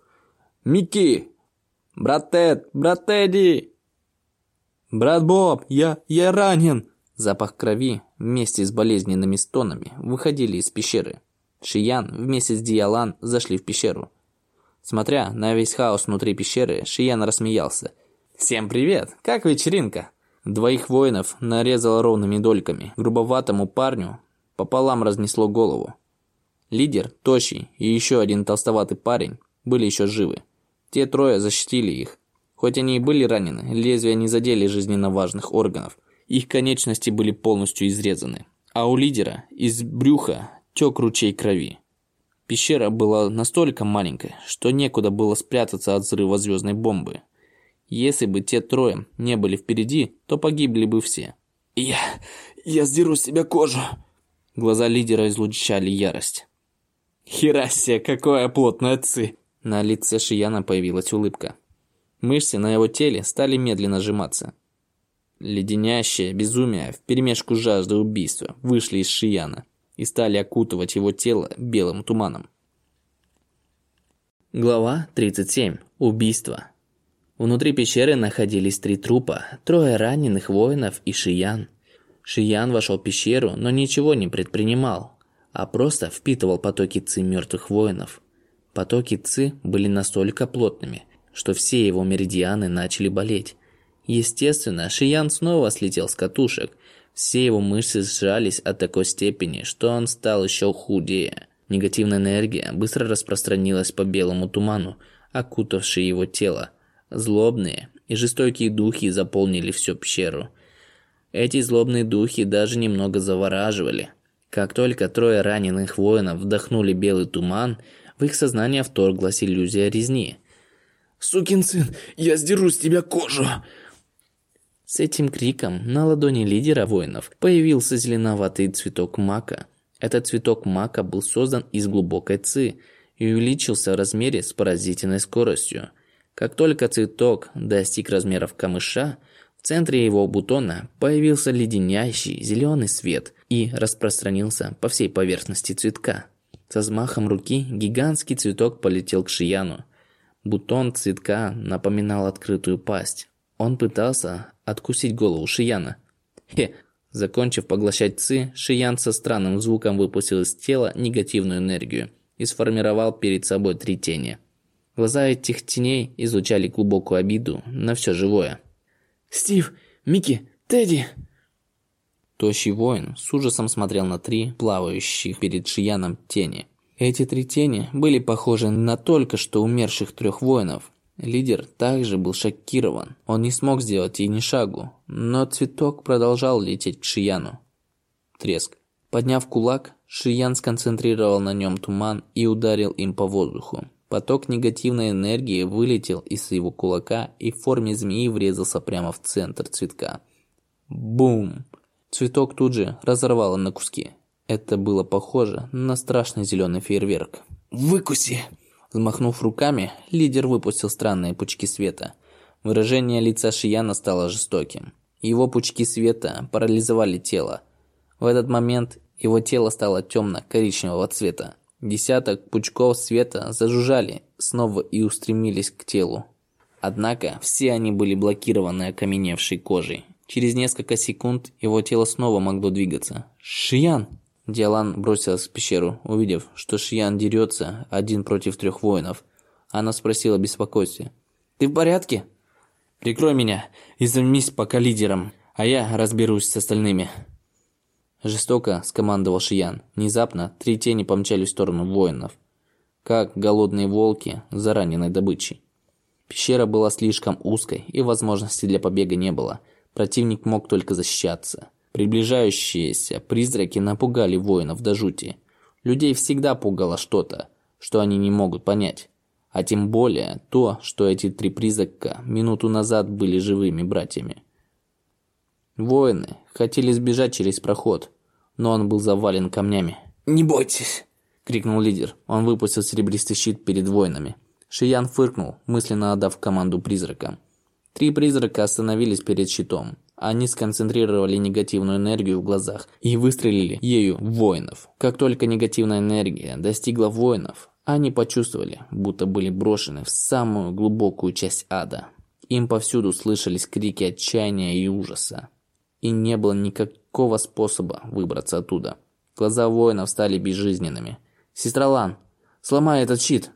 «Микки! Брат Тед! Брат Тедди!» «Брат Боб! Я... я ранен!» Запах крови вместе с болезненными стонами выходили из пещеры. Шиян вместе с Диалан зашли в пещеру. Смотря на весь хаос внутри пещеры, Шиян рассмеялся. «Всем привет! Как вечеринка?» Двоих воинов нарезал ровными дольками. Грубоватому парню пополам разнесло голову. Лидер, Тощий и еще один толстоватый парень были еще живы. Те трое защитили их. Хоть они и были ранены, лезвия не задели жизненно важных органов. Их конечности были полностью изрезаны. А у лидера из брюха тек ручей крови. Пещера была настолько маленькой, что некуда было спрятаться от взрыва звездной бомбы. Если бы те трое не были впереди, то погибли бы все. «Я... я сдеру с себя кожу!» Глаза лидера излучали ярость. «Херасия, какое плотное ци!» На лице Шияна появилась улыбка. Мышцы на его теле стали медленно сжиматься. Леденящее безумие вперемешку жажды убийства вышли из Шияна и стали окутывать его тело белым туманом. Глава 37. Убийство. Внутри пещеры находились три трупа, трое раненых воинов и Шиян. Шиян вошел в пещеру, но ничего не предпринимал, а просто впитывал потоки ци мертвых воинов. Потоки ци были настолько плотными, что все его меридианы начали болеть. Естественно, Шиян снова слетел с катушек. Все его мышцы сжались от такой степени, что он стал еще худее. Негативная энергия быстро распространилась по белому туману, окутавший его тело. Злобные и жестокие духи заполнили всю пещеру. Эти злобные духи даже немного завораживали. Как только трое раненых воинов вдохнули белый туман, в их сознание вторглась иллюзия резни. «Сукин сын, я сдеру с тебя кожу!» С этим криком на ладони лидера воинов появился зеленоватый цветок мака. Этот цветок мака был создан из глубокой ци и увеличился в размере с поразительной скоростью. Как только цветок достиг размеров камыша, в центре его бутона появился леденящий зеленый свет и распространился по всей поверхности цветка. Со взмахом руки гигантский цветок полетел к Шияну. Бутон цветка напоминал открытую пасть. Он пытался откусить голову Шияна. Хе, закончив поглощать ци, Шиян со странным звуком выпустил из тела негативную энергию и сформировал перед собой три тени. Глаза этих теней излучали глубокую обиду на все живое. «Стив! Микки! Тедди!» Тощий воин с ужасом смотрел на три плавающих перед Шияном тени. Эти три тени были похожи на только что умерших трех воинов, Лидер также был шокирован. Он не смог сделать и ни шагу, но цветок продолжал лететь к Шияну. Треск. Подняв кулак, Шиян сконцентрировал на нем туман и ударил им по воздуху. Поток негативной энергии вылетел из его кулака и в форме змеи врезался прямо в центр цветка. Бум! Цветок тут же разорвало на куски. Это было похоже на страшный зеленый фейерверк. «Выкуси!» Взмахнув руками, лидер выпустил странные пучки света. Выражение лица Шияна стало жестоким. Его пучки света парализовали тело. В этот момент его тело стало темно-коричневого цвета. Десяток пучков света зажужжали снова и устремились к телу. Однако все они были блокированы окаменевшей кожей. Через несколько секунд его тело снова могло двигаться. «Шиян!» Диалан бросилась в пещеру, увидев, что Шиян дерется один против трех воинов. Она спросила беспокойстве. «Ты в порядке?» «Прикрой меня и займись пока лидером, а я разберусь с остальными». Жестоко скомандовал Шиян. Внезапно три тени помчались в сторону воинов, как голодные волки за раненой добычей. Пещера была слишком узкой, и возможности для побега не было. Противник мог только защищаться. Приближающиеся призраки напугали воинов до жути. Людей всегда пугало что-то, что они не могут понять. А тем более то, что эти три призрака минуту назад были живыми братьями. Воины хотели сбежать через проход, но он был завален камнями. «Не бойтесь!» – крикнул лидер. Он выпустил серебристый щит перед воинами. Шиян фыркнул, мысленно отдав команду призракам. Три призрака остановились перед щитом. Они сконцентрировали негативную энергию в глазах и выстрелили ею в воинов. Как только негативная энергия достигла воинов, они почувствовали, будто были брошены в самую глубокую часть ада. Им повсюду слышались крики отчаяния и ужаса. И не было никакого способа выбраться оттуда. Глаза воинов стали безжизненными. «Сестра Лан, сломай этот щит!»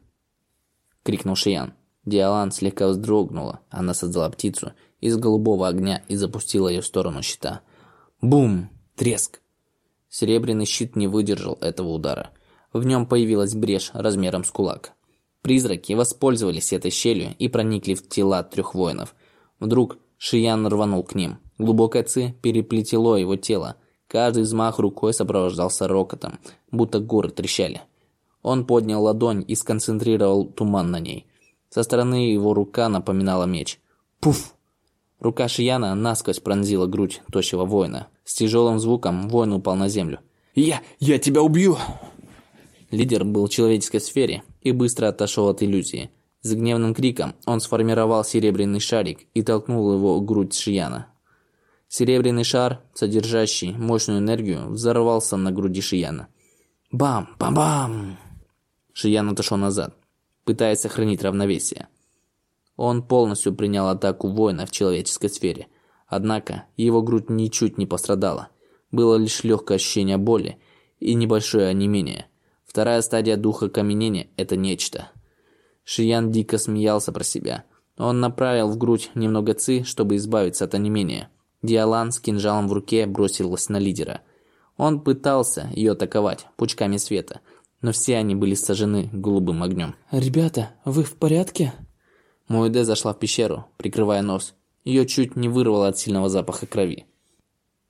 – крикнул Шиян. Диалан слегка вздрогнула. Она создала птицу из голубого огня и запустила ее в сторону щита. Бум! Треск! Серебряный щит не выдержал этого удара. В нем появилась брешь размером с кулак. Призраки воспользовались этой щелью и проникли в тела трех воинов. Вдруг Шиян рванул к ним. Глубокое ци переплетело его тело. Каждый взмах рукой сопровождался рокотом, будто горы трещали. Он поднял ладонь и сконцентрировал туман на ней. Со стороны его рука напоминала меч. Пуф! Рука Шияна насквозь пронзила грудь тощего воина. С тяжелым звуком воин упал на землю. «Я... я тебя убью!» Лидер был в человеческой сфере и быстро отошел от иллюзии. С гневным криком он сформировал серебряный шарик и толкнул его в грудь Шияна. Серебряный шар, содержащий мощную энергию, взорвался на груди Шияна. Бам! Бам-бам! Шиян отошел назад, пытаясь сохранить равновесие. Он полностью принял атаку воина в человеческой сфере. Однако его грудь ничуть не пострадала. Было лишь легкое ощущение боли и небольшое онемение. Вторая стадия духа каменения – это нечто. Шиян дико смеялся про себя. Он направил в грудь немного ци, чтобы избавиться от онемения. Диалан с кинжалом в руке бросилась на лидера. Он пытался ее атаковать пучками света, но все они были сожжены голубым огнем. «Ребята, вы в порядке?» Моэде зашла в пещеру, прикрывая нос. Ее чуть не вырвало от сильного запаха крови.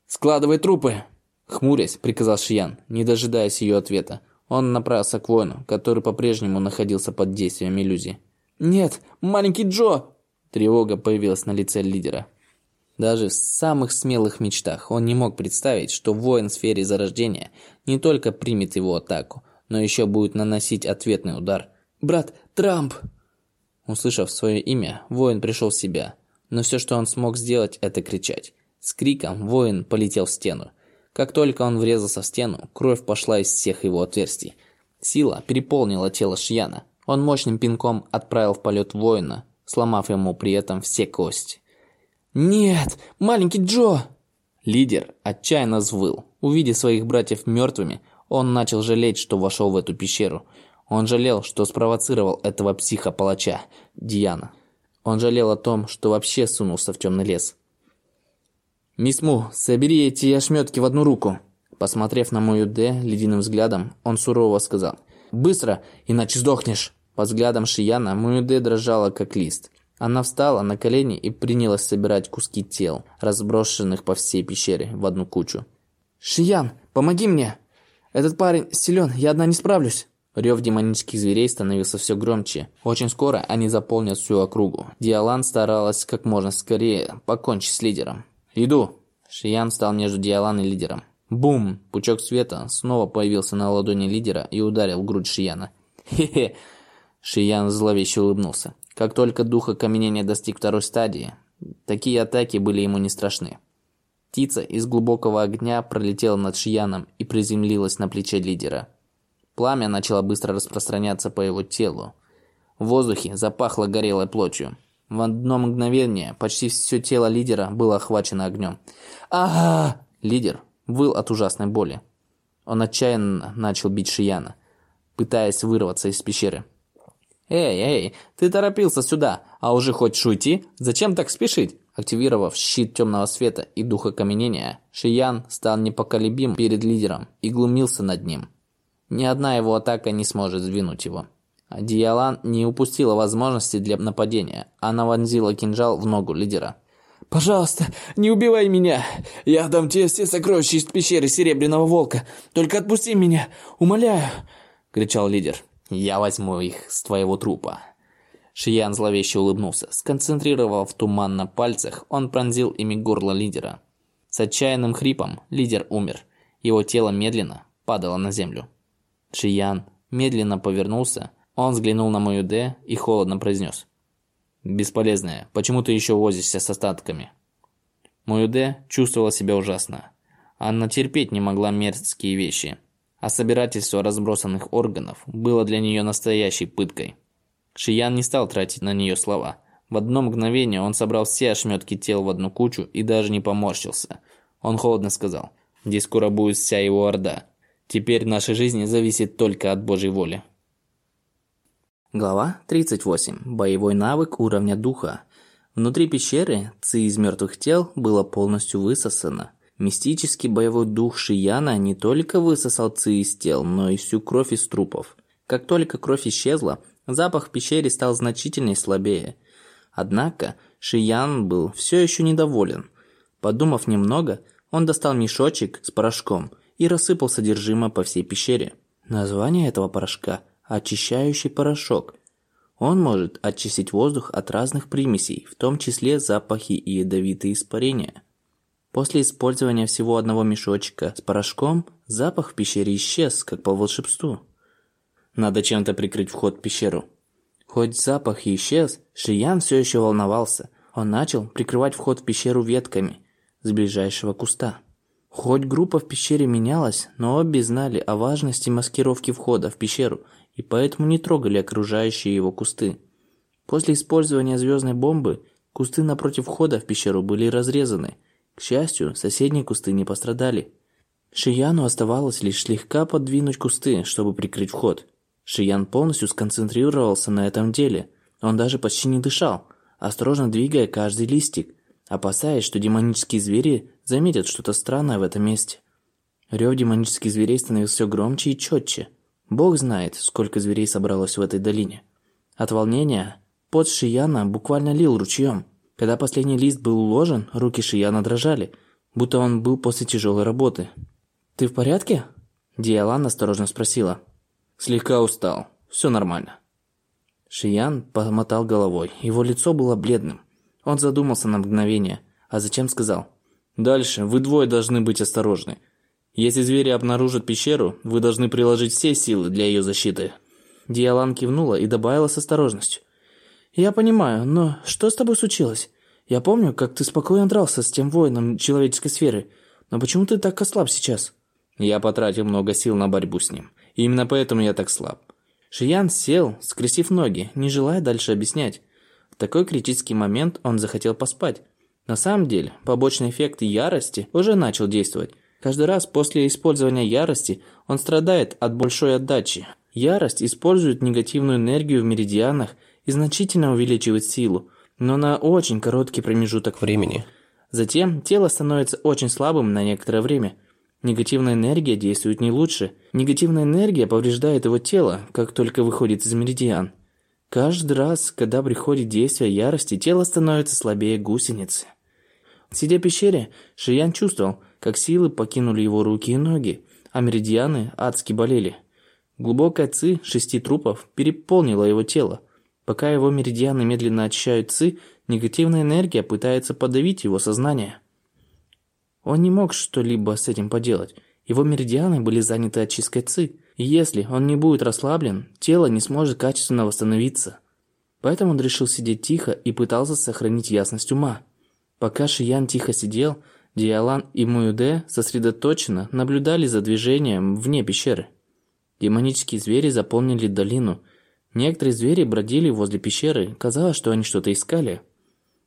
«Складывай трупы!» Хмурясь, приказал Шиян, не дожидаясь ее ответа. Он направился к воину, который по-прежнему находился под действием иллюзии. «Нет, маленький Джо!» Тревога появилась на лице лидера. Даже в самых смелых мечтах он не мог представить, что воин в сфере зарождения не только примет его атаку, но еще будет наносить ответный удар. «Брат, Трамп!» Услышав свое имя, воин пришел в себя, но все, что он смог сделать, это кричать. С криком воин полетел в стену. Как только он врезался в стену, кровь пошла из всех его отверстий. Сила переполнила тело Шьяна. Он мощным пинком отправил в полет воина, сломав ему при этом все кости. «Нет! Маленький Джо!» Лидер отчаянно взвыл. Увидев своих братьев мертвыми, он начал жалеть, что вошел в эту пещеру. Он жалел, что спровоцировал этого психа-палача, Диана. Он жалел о том, что вообще сунулся в темный лес. «Мисс Му, собери эти ошметки в одну руку». Посмотрев на мою Д ледяным взглядом, он сурово сказал. «Быстро, иначе сдохнешь». По взглядам Шияна мою Д дрожала как лист. Она встала на колени и принялась собирать куски тел, разброшенных по всей пещере, в одну кучу. «Шиян, помоги мне! Этот парень силен, я одна не справлюсь!» Рев демонических зверей становился все громче. Очень скоро они заполнят всю округу. Диалан старалась как можно скорее покончить с лидером. «Иду!» Шиян стал между Диалан и лидером. Бум! Пучок света снова появился на ладони лидера и ударил в грудь Шияна. «Хе-хе!» Шиян зловеще улыбнулся. Как только дух окаменения достиг второй стадии, такие атаки были ему не страшны. Птица из глубокого огня пролетела над Шияном и приземлилась на плече лидера. Пламя начало быстро распространяться по его телу. В воздухе запахло горелой плотью. В одно мгновение почти все тело лидера было охвачено огнем. Ага! Лидер выл от ужасной боли. Он отчаянно начал бить Шияна, пытаясь вырваться из пещеры. «Эй, эй, ты торопился сюда, а уже хочешь уйти? Зачем так спешить?» Активировав щит темного света и духа каменения, Шиян стал непоколебим перед лидером и глумился над ним. Ни одна его атака не сможет сдвинуть его. Диалан не упустила возможности для нападения. Она вонзила кинжал в ногу лидера. «Пожалуйста, не убивай меня! Я дам тебе все сокровища из пещеры Серебряного Волка! Только отпусти меня! Умоляю!» — кричал лидер. «Я возьму их с твоего трупа!» Шиян зловеще улыбнулся. Сконцентрировав туман на пальцах, он пронзил ими горло лидера. С отчаянным хрипом лидер умер. Его тело медленно падало на землю. Шиян медленно повернулся. Он взглянул на мою Д и холодно произнес. Бесполезная. Почему ты еще возишься с остатками? Моюде чувствовала себя ужасно. Анна терпеть не могла мерзкие вещи. А собирательство разбросанных органов было для нее настоящей пыткой. Шиян не стал тратить на нее слова. В одно мгновение он собрал все ошметки тел в одну кучу и даже не поморщился. Он холодно сказал, «Здесь скоро будет вся его орда. Теперь наша жизнь зависит только от Божьей воли». Глава 38. Боевой навык уровня духа. Внутри пещеры ци из мертвых тел было полностью высосано. Мистический боевой дух Шияна не только высосал ци из тел, но и всю кровь из трупов. Как только кровь исчезла, запах в пещере стал значительно слабее. Однако Шиян был все еще недоволен. Подумав немного, он достал мешочек с порошком и рассыпал содержимое по всей пещере. Название этого порошка – очищающий порошок. Он может очистить воздух от разных примесей, в том числе запахи и ядовитые испарения. После использования всего одного мешочка с порошком, запах в пещере исчез, как по волшебству. Надо чем-то прикрыть вход в пещеру. Хоть запах и исчез, Шиян все еще волновался. Он начал прикрывать вход в пещеру ветками с ближайшего куста. Хоть группа в пещере менялась, но обе знали о важности маскировки входа в пещеру и поэтому не трогали окружающие его кусты. После использования звездной бомбы кусты напротив входа в пещеру были разрезаны. К счастью, соседние кусты не пострадали. Шияну оставалось лишь слегка подвинуть кусты, чтобы прикрыть вход. Шиян полностью сконцентрировался на этом деле. Он даже почти не дышал, осторожно двигая каждый листик, опасаясь, что демонические звери заметят что-то странное в этом месте. Рев демонических зверей становился все громче и четче. Бог знает, сколько зверей собралось в этой долине. От волнения пот Шияна буквально лил ручьем. Когда последний лист был уложен, руки Шияна дрожали, будто он был после тяжелой работы. «Ты в порядке?» Диалан осторожно спросила. «Слегка устал. Все нормально». Шиян помотал головой. Его лицо было бледным. Он задумался на мгновение, а затем сказал. «Дальше вы двое должны быть осторожны. Если звери обнаружат пещеру, вы должны приложить все силы для ее защиты». Диалан кивнула и добавила с осторожностью. «Я понимаю, но что с тобой случилось? Я помню, как ты спокойно дрался с тем воином человеческой сферы, но почему ты так ослаб сейчас?» Я потратил много сил на борьбу с ним. И именно поэтому я так слаб. Шиян сел, скрестив ноги, не желая дальше объяснять. В такой критический момент он захотел поспать. На самом деле, побочный эффект ярости уже начал действовать. Каждый раз после использования ярости он страдает от большой отдачи. Ярость использует негативную энергию в меридианах и значительно увеличивает силу, но на очень короткий промежуток времени. Затем тело становится очень слабым на некоторое время. Негативная энергия действует не лучше. Негативная энергия повреждает его тело, как только выходит из меридиан. Каждый раз, когда приходит действие ярости, тело становится слабее гусеницы. Сидя в пещере, Шиян чувствовал, как силы покинули его руки и ноги, а меридианы адски болели. Глубокая ци шести трупов переполнила его тело. Пока его меридианы медленно очищают ци, негативная энергия пытается подавить его сознание. Он не мог что-либо с этим поделать. Его меридианы были заняты очисткой ци, если он не будет расслаблен, тело не сможет качественно восстановиться. Поэтому он решил сидеть тихо и пытался сохранить ясность ума. Пока Шиян тихо сидел, Диалан и Муюде сосредоточенно наблюдали за движением вне пещеры. Демонические звери заполнили долину. Некоторые звери бродили возле пещеры, казалось, что они что-то искали.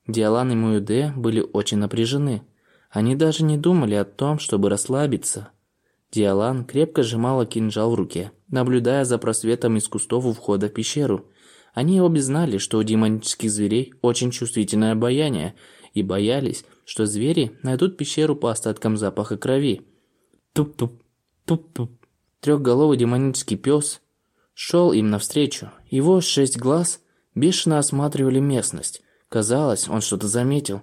Диалан и Муюде были очень напряжены. Они даже не думали о том, чтобы расслабиться. Диалан крепко сжимала кинжал в руке, наблюдая за просветом из кустов у входа в пещеру. Они обе знали, что у демонических зверей очень чувствительное обаяние, и боялись, что звери найдут пещеру по остаткам запаха крови. Туп-туп, туп-туп. Трехголовый демонический пес шел им навстречу. Его шесть глаз бешено осматривали местность. Казалось, он что-то заметил.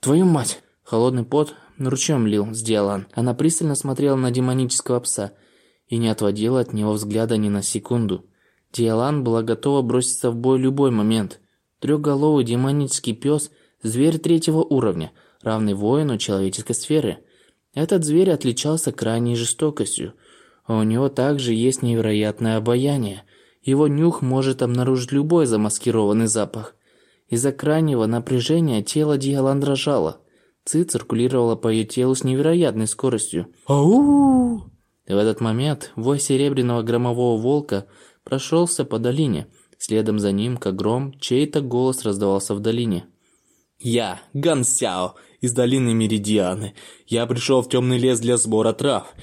«Твою мать!» Холодный пот ручьем лил с Диалан. Она пристально смотрела на демонического пса и не отводила от него взгляда ни на секунду. Диалан была готова броситься в бой любой момент. Трехголовый демонический пес – зверь третьего уровня – равный воину человеческой сферы. Этот зверь отличался крайней жестокостью. У него также есть невероятное обаяние. Его нюх может обнаружить любой замаскированный запах. Из-за крайнего напряжения тело Диалан дрожало. Ци циркулировала по ее телу с невероятной скоростью. «Ау!» В этот момент вой серебряного громового волка прошелся по долине. Следом за ним, как гром, чей-то голос раздавался в долине. «Я, Ган Сяо, из долины Меридианы. Я пришел в темный лес для сбора трав.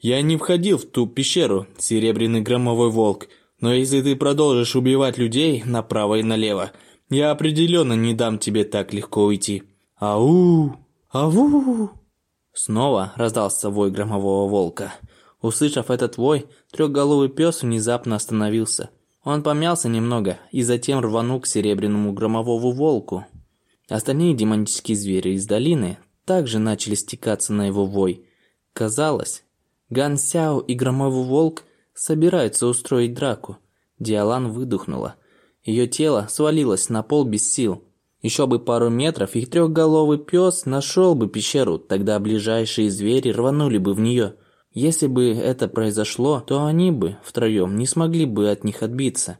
Я не входил в ту пещеру, серебряный громовой волк. Но если ты продолжишь убивать людей направо и налево, я определенно не дам тебе так легко уйти. Ау! Ау!» Снова раздался вой громового волка. Услышав этот вой, трехголовый пес внезапно остановился. Он помялся немного и затем рванул к серебряному громовому волку. Остальные демонические звери из долины также начали стекаться на его вой. Казалось, Ган Сяо и громовый волк собираются устроить драку. Диалан выдохнула. Ее тело свалилось на пол без сил. Еще бы пару метров, и трехголовый пес нашел бы пещеру, тогда ближайшие звери рванули бы в нее. Если бы это произошло, то они бы втроем не смогли бы от них отбиться.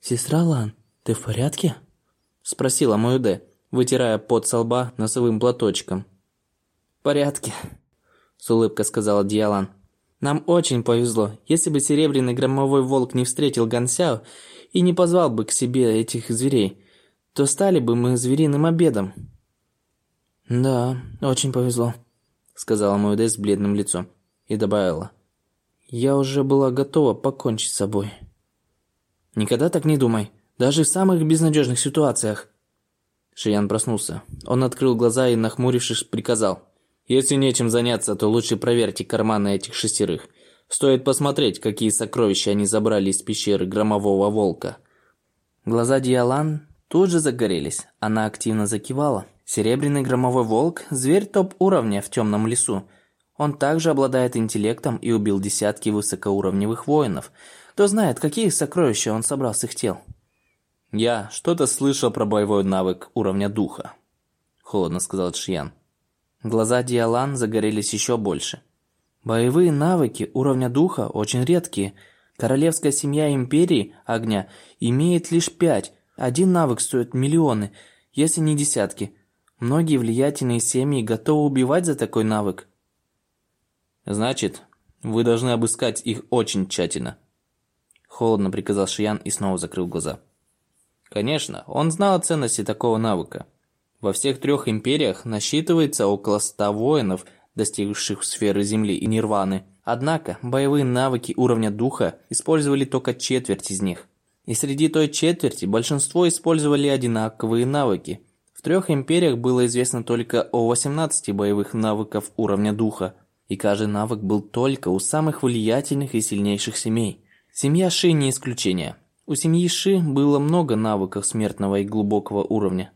«Сестра Лан, ты в порядке?» – спросила Моюде, вытирая пот со лба носовым платочком. «В порядке», – с улыбкой сказала Диалан. «Нам очень повезло. Если бы серебряный громовой волк не встретил Гансяо и не позвал бы к себе этих зверей, то стали бы мы звериным обедом». «Да, очень повезло», – сказала Моюде с бледным лицом и добавила. «Я уже была готова покончить с собой». «Никогда так не думай, даже в самых безнадежных ситуациях». Шиян проснулся. Он открыл глаза и, нахмурившись, приказал. «Если нечем заняться, то лучше проверьте карманы этих шестерых. Стоит посмотреть, какие сокровища они забрали из пещеры громового волка». Глаза Диалан тут же загорелись. Она активно закивала. Серебряный громовой волк – зверь топ-уровня в темном лесу. Он также обладает интеллектом и убил десятки высокоуровневых воинов. Кто знает, какие сокровища он собрал с их тел. «Я что-то слышал про боевой навык уровня духа», – холодно сказал Шиян. Глаза Диалан загорелись еще больше. «Боевые навыки уровня духа очень редкие. Королевская семья Империи Огня имеет лишь пять. Один навык стоит миллионы, если не десятки. Многие влиятельные семьи готовы убивать за такой навык. Значит, вы должны обыскать их очень тщательно. Холодно приказал Шиян и снова закрыл глаза. Конечно, он знал о ценности такого навыка. Во всех трех империях насчитывается около ста воинов, достигших сферы Земли и Нирваны. Однако, боевые навыки уровня духа использовали только четверть из них. И среди той четверти большинство использовали одинаковые навыки. В трех империях было известно только о 18 боевых навыков уровня духа – и каждый навык был только у самых влиятельных и сильнейших семей. Семья Ши не исключение. У семьи Ши было много навыков смертного и глубокого уровня.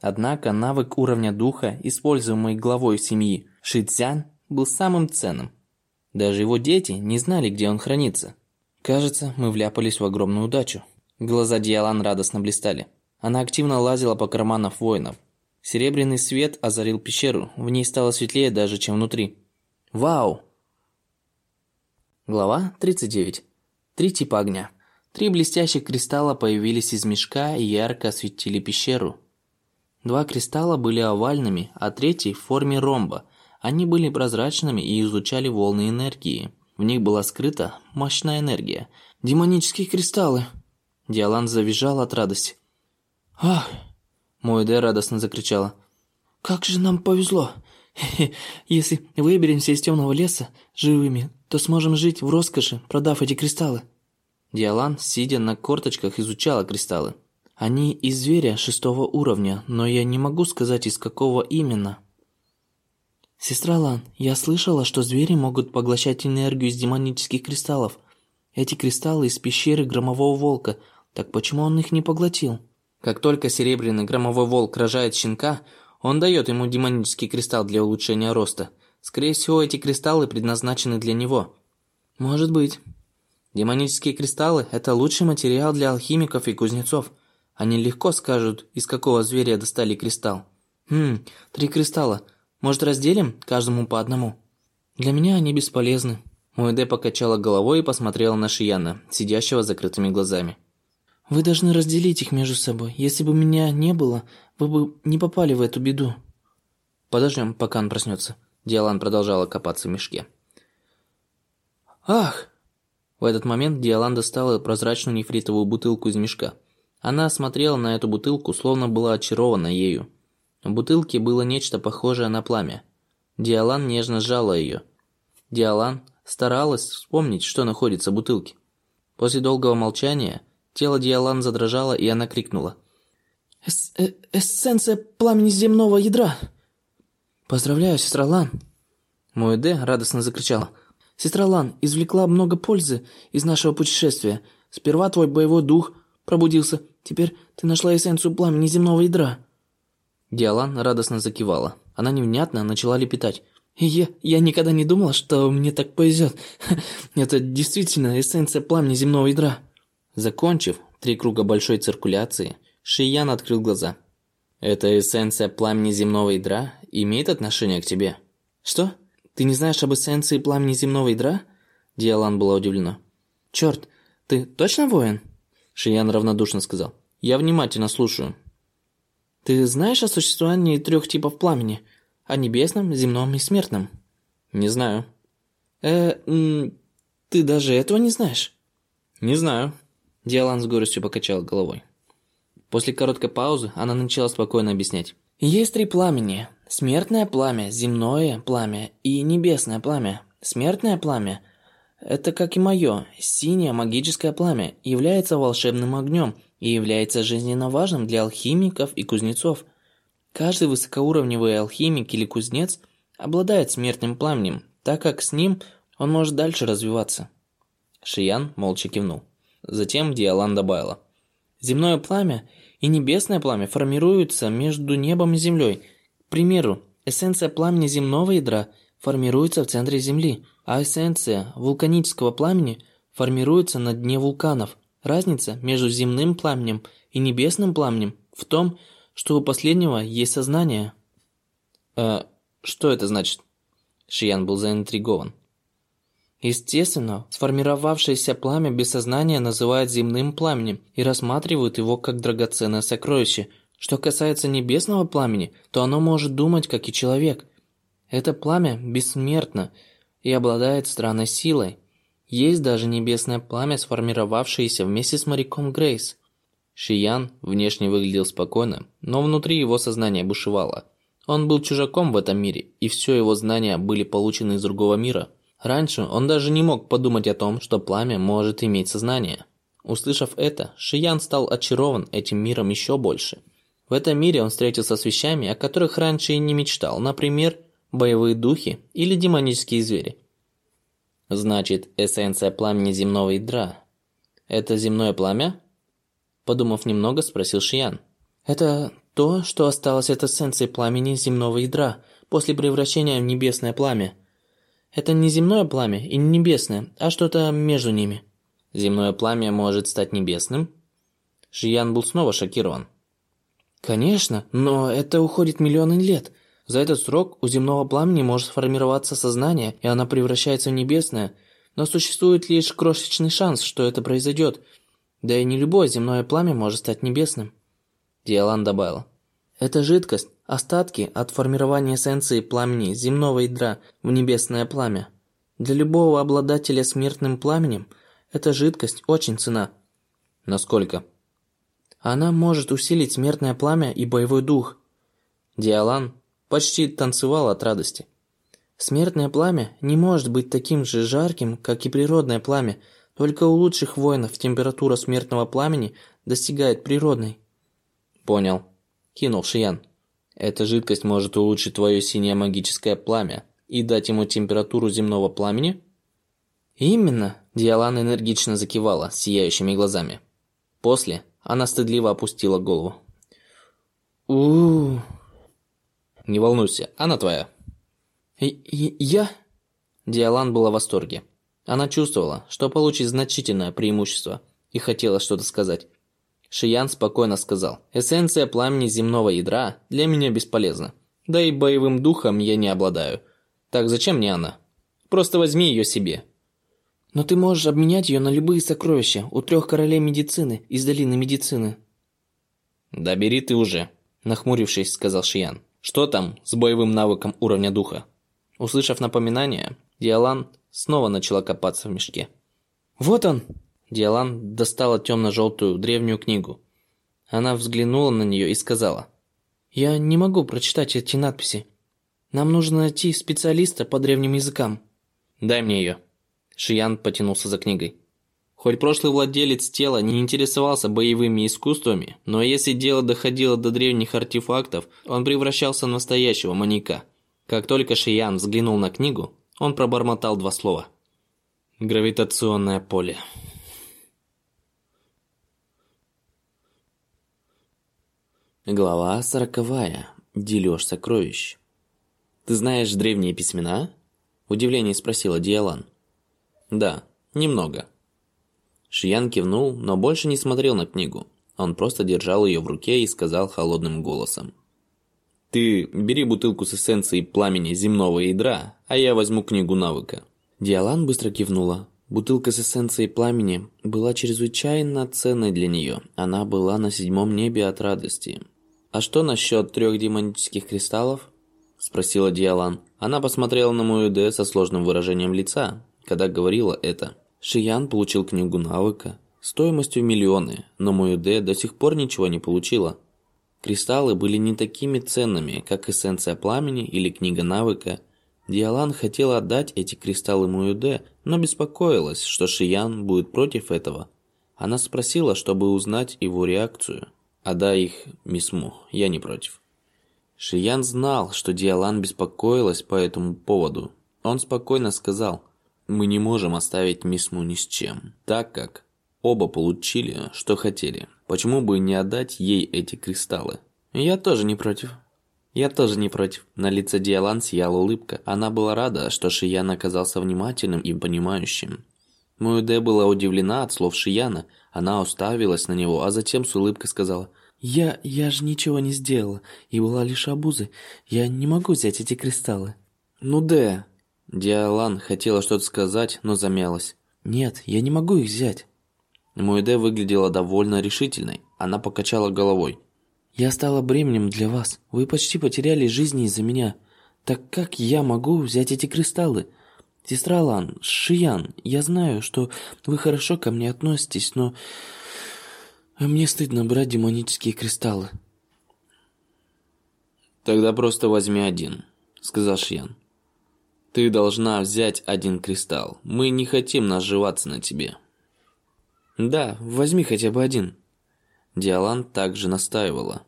Однако навык уровня духа, используемый главой семьи Ши Цзян, был самым ценным. Даже его дети не знали, где он хранится. Кажется, мы вляпались в огромную удачу. Глаза Диалан радостно блистали. Она активно лазила по карманам воинов. Серебряный свет озарил пещеру, в ней стало светлее даже, чем внутри. Вау! Глава 39. Три типа огня. Три блестящих кристалла появились из мешка и ярко осветили пещеру. Два кристалла были овальными, а третий в форме ромба. Они были прозрачными и излучали волны энергии. В них была скрыта мощная энергия. «Демонические кристаллы!» Диалан завизжал от радости. «Ах!» Моэде радостно закричала. «Как же нам повезло! Если выберемся из темного леса живыми, то сможем жить в роскоши, продав эти кристаллы». Диалан, сидя на корточках, изучала кристаллы. «Они из зверя шестого уровня, но я не могу сказать, из какого именно». «Сестра Лан, я слышала, что звери могут поглощать энергию из демонических кристаллов. Эти кристаллы из пещеры Громового Волка, так почему он их не поглотил?» Как только серебряный Громовой Волк рожает щенка, он дает ему демонический кристалл для улучшения роста. Скорее всего, эти кристаллы предназначены для него. Может быть. Демонические кристаллы – это лучший материал для алхимиков и кузнецов. Они легко скажут, из какого зверя достали кристалл. Хм, три кристалла. Может, разделим каждому по одному? Для меня они бесполезны. Муэде покачала головой и посмотрела на Шияна, сидящего с закрытыми глазами. Вы должны разделить их между собой. Если бы меня не было, вы бы не попали в эту беду. Подождем, пока он проснется. Диалан продолжала копаться в мешке. Ах! В этот момент Диалан достала прозрачную нефритовую бутылку из мешка. Она смотрела на эту бутылку, словно была очарована ею. В бутылке было нечто похожее на пламя. Диалан нежно сжала ее. Диалан старалась вспомнить, что находится в бутылке. После долгого молчания тело Диалан задрожало, и она крикнула. «Эс э «Эссенция пламени земного ядра!» «Поздравляю, сестра Лан!» Моэде радостно закричала. «Сестра Лан извлекла много пользы из нашего путешествия. Сперва твой боевой дух пробудился, теперь ты нашла эссенцию пламени земного ядра». Диалан радостно закивала. Она невнятно начала лепетать. «Я, я никогда не думала, что мне так повезет. Это действительно эссенция пламени земного ядра». Закончив три круга большой циркуляции, Шиян открыл глаза. «Эта эссенция пламени земного ядра имеет отношение к тебе?» «Что? Ты не знаешь об эссенции пламени земного ядра?» Диалан была удивлена. «Черт, ты точно воин?» Шиян равнодушно сказал. «Я внимательно слушаю». «Ты знаешь о существовании трех типов пламени? О небесном, земном и смертном?» «Не знаю». «Э, ты даже этого не знаешь?» «Не знаю». Диалан с горестью покачал головой. После короткой паузы она начала спокойно объяснять. Есть три пламени. Смертное пламя, земное пламя и небесное пламя. Смертное пламя – это, как и мое, синее магическое пламя, является волшебным огнем и является жизненно важным для алхимиков и кузнецов. Каждый высокоуровневый алхимик или кузнец обладает смертным пламенем, так как с ним он может дальше развиваться. Шиян молча кивнул. Затем Диалан добавила. Земное пламя и небесное пламя формируются между небом и землей. К примеру, эссенция пламени земного ядра формируется в центре Земли, а эссенция вулканического пламени формируется на дне вулканов. Разница между земным пламенем и небесным пламенем в том, что у последнего есть сознание. Э, что это значит? Шиян был заинтригован. Естественно, сформировавшееся пламя без сознания называют земным пламенем и рассматривают его как драгоценное сокровище. Что касается небесного пламени, то оно может думать, как и человек. Это пламя бессмертно и обладает странной силой. Есть даже небесное пламя, сформировавшееся вместе с моряком Грейс. Шиян внешне выглядел спокойно, но внутри его сознание бушевало. Он был чужаком в этом мире, и все его знания были получены из другого мира – Раньше он даже не мог подумать о том, что пламя может иметь сознание. Услышав это, Шиян стал очарован этим миром еще больше. В этом мире он встретился с вещами, о которых раньше и не мечтал, например, боевые духи или демонические звери. Значит, эссенция пламени земного ядра – это земное пламя? Подумав немного, спросил Шиян. Это то, что осталось от эссенции пламени земного ядра после превращения в небесное пламя – это не земное пламя и не небесное, а что-то между ними. Земное пламя может стать небесным? Шиян был снова шокирован. Конечно, но это уходит миллионы лет. За этот срок у земного пламени может сформироваться сознание, и оно превращается в небесное. Но существует лишь крошечный шанс, что это произойдет. Да и не любое земное пламя может стать небесным. Диалан добавил. Эта жидкость – остатки от формирования эссенции пламени земного ядра в небесное пламя. Для любого обладателя смертным пламенем эта жидкость очень цена. Насколько? Она может усилить смертное пламя и боевой дух. Диалан почти танцевал от радости. Смертное пламя не может быть таким же жарким, как и природное пламя, только у лучших воинов температура смертного пламени достигает природной. Понял кинул Шиян. Эта жидкость может улучшить твое синее магическое пламя и дать ему температуру земного пламени? Именно, Диалан энергично закивала сияющими глазами. После она стыдливо опустила голову. у у Не волнуйся, она твоя. я? Диалан была в восторге. Она чувствовала, что получит значительное преимущество и хотела что-то сказать. Шиян спокойно сказал, «Эссенция пламени земного ядра для меня бесполезна. Да и боевым духом я не обладаю. Так зачем мне она? Просто возьми ее себе». Но ты можешь обменять ее на любые сокровища у трех королей медицины из долины медицины. Да бери ты уже, нахмурившись, сказал Шиян. Что там с боевым навыком уровня духа? Услышав напоминание, Диалан снова начала копаться в мешке. Вот он. Диалан достала темно-желтую древнюю книгу. Она взглянула на нее и сказала: "Я не могу прочитать эти надписи. Нам нужно найти специалиста по древним языкам. Дай мне ее». Шиян потянулся за книгой. Хоть прошлый владелец тела не интересовался боевыми искусствами, но если дело доходило до древних артефактов, он превращался в настоящего маньяка. Как только Шиян взглянул на книгу, он пробормотал два слова. Гравитационное поле. Глава сороковая. Дележ сокровищ. «Ты знаешь древние письмена?» – в удивлении спросила Диалан. «Да, немного». Шиян кивнул, но больше не смотрел на книгу. Он просто держал ее в руке и сказал холодным голосом. «Ты бери бутылку с эссенцией пламени земного ядра, а я возьму книгу навыка». Диалан быстро кивнула. Бутылка с эссенцией пламени была чрезвычайно ценной для нее. Она была на седьмом небе от радости. «А что насчет трех демонических кристаллов?» – спросила Диалан. Она посмотрела на мою Д со сложным выражением лица, когда говорила это. Шиян получил книгу навыка стоимостью миллионы, но мою Д до сих пор ничего не получила. Кристаллы были не такими ценными, как эссенция пламени или книга навыка. Диалан хотела отдать эти кристаллы Муюде, но беспокоилась, что Шиян будет против этого. Она спросила, чтобы узнать его реакцию. «Отдай их Мисму, я не против». Шиян знал, что Диалан беспокоилась по этому поводу. Он спокойно сказал, «Мы не можем оставить Мисму ни с чем, так как оба получили, что хотели. Почему бы не отдать ей эти кристаллы?» «Я тоже не против». «Я тоже не против». На лице Диалан сияла улыбка. Она была рада, что Шиян оказался внимательным и понимающим. Муэде была удивлена от слов Шияна. Она уставилась на него, а затем с улыбкой сказала – «Я... я же ничего не сделала, и была лишь обузой. Я не могу взять эти кристаллы». «Ну да». Диалан хотела что-то сказать, но замялась. «Нет, я не могу их взять». Муэде выглядела довольно решительной. Она покачала головой. «Я стала бременем для вас. Вы почти потеряли жизни из-за меня. Так как я могу взять эти кристаллы? Сестра Лан, Шиян, я знаю, что вы хорошо ко мне относитесь, но мне стыдно брать демонические кристаллы. Тогда просто возьми один, сказал Шьян. Ты должна взять один кристалл. Мы не хотим наживаться на тебе. Да, возьми хотя бы один. Диалан также настаивала.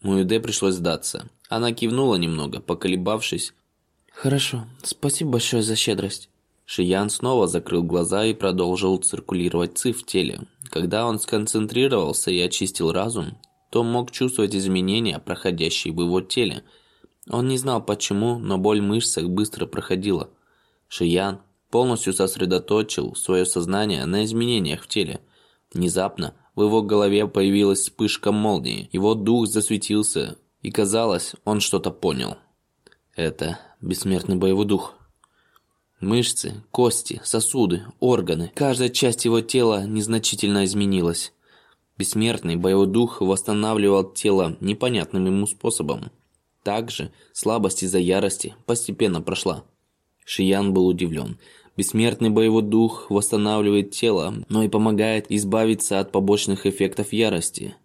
Муюде пришлось сдаться. Она кивнула немного, поколебавшись. Хорошо, спасибо большое за щедрость. Шиян снова закрыл глаза и продолжил циркулировать ци в теле. Когда он сконцентрировался и очистил разум, то мог чувствовать изменения, проходящие в его теле. Он не знал почему, но боль в мышцах быстро проходила. Шиян полностью сосредоточил свое сознание на изменениях в теле. Внезапно в его голове появилась вспышка молнии. Его дух засветился, и казалось, он что-то понял. Это бессмертный боевой дух. Мышцы, кости, сосуды, органы, каждая часть его тела незначительно изменилась. Бессмертный боевой дух восстанавливал тело непонятным ему способом. Также слабость из-за ярости постепенно прошла. Шиян был удивлен. Бессмертный боевой дух восстанавливает тело, но и помогает избавиться от побочных эффектов ярости.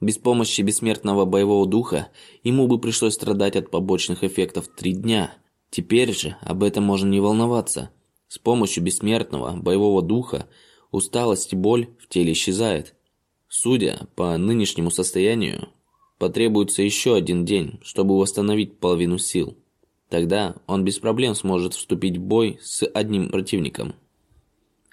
Без помощи бессмертного боевого духа ему бы пришлось страдать от побочных эффектов три дня – Теперь же об этом можно не волноваться. С помощью бессмертного боевого духа усталость и боль в теле исчезает. Судя по нынешнему состоянию, потребуется еще один день, чтобы восстановить половину сил. Тогда он без проблем сможет вступить в бой с одним противником.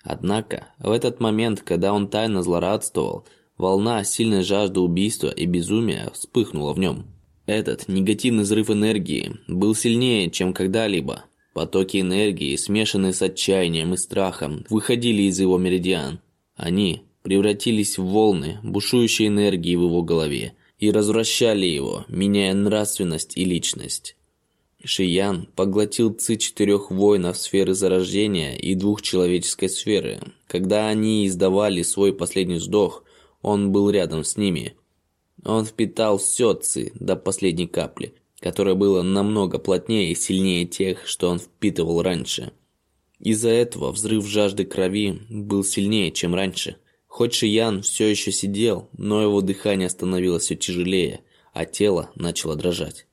Однако, в этот момент, когда он тайно злорадствовал, волна сильной жажды убийства и безумия вспыхнула в нем. Этот негативный взрыв энергии был сильнее, чем когда-либо. Потоки энергии, смешанные с отчаянием и страхом, выходили из его меридиан. Они превратились в волны бушующей энергии в его голове и развращали его, меняя нравственность и личность. Шиян поглотил ци четырех воинов сферы зарождения и двух человеческой сферы. Когда они издавали свой последний вздох, он был рядом с ними. Он впитал все ци до последней капли, которое было намного плотнее и сильнее тех, что он впитывал раньше. Из-за этого взрыв жажды крови был сильнее, чем раньше. Хоть Шиян все еще сидел, но его дыхание становилось все тяжелее, а тело начало дрожать.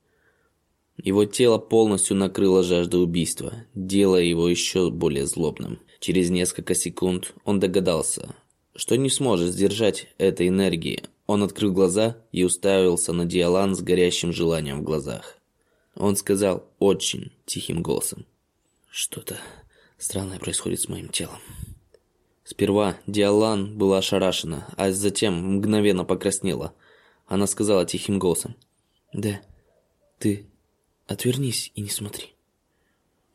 Его тело полностью накрыло жажда убийства, делая его еще более злобным. Через несколько секунд он догадался, что не сможет сдержать этой энергии. Он открыл глаза и уставился на Диалан с горящим желанием в глазах. Он сказал очень тихим голосом. «Что-то странное происходит с моим телом». Сперва Диалан была ошарашена, а затем мгновенно покраснела. Она сказала тихим голосом. «Да, ты Отвернись и не смотри.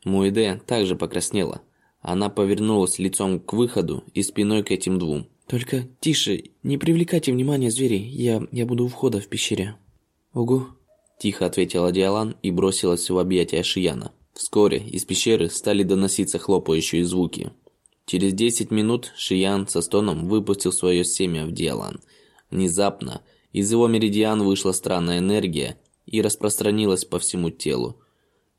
Муэде также покраснела. Она повернулась лицом к выходу и спиной к этим двум. «Только тише, не привлекайте внимания зверей, я, я буду у входа в пещере». «Угу», – тихо ответила Диалан и бросилась в объятия Шияна. Вскоре из пещеры стали доноситься хлопающие звуки. Через 10 минут Шиян со стоном выпустил свое семя в Диалан. Внезапно из его меридиан вышла странная энергия и распространилась по всему телу.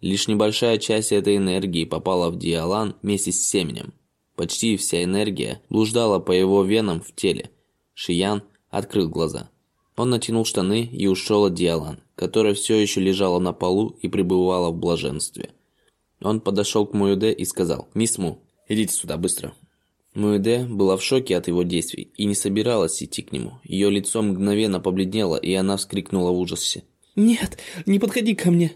Лишь небольшая часть этой энергии попала в Диалан вместе с семенем. Почти вся энергия блуждала по его венам в теле. Шиян открыл глаза. Он натянул штаны и ушел от Диалан, которая все еще лежала на полу и пребывала в блаженстве. Он подошел к Муюде и сказал, «Мисс Му, идите сюда быстро». Муэде была в шоке от его действий и не собиралась идти к нему. Ее лицо мгновенно побледнело, и она вскрикнула в ужасе. «Нет, не подходи ко мне!»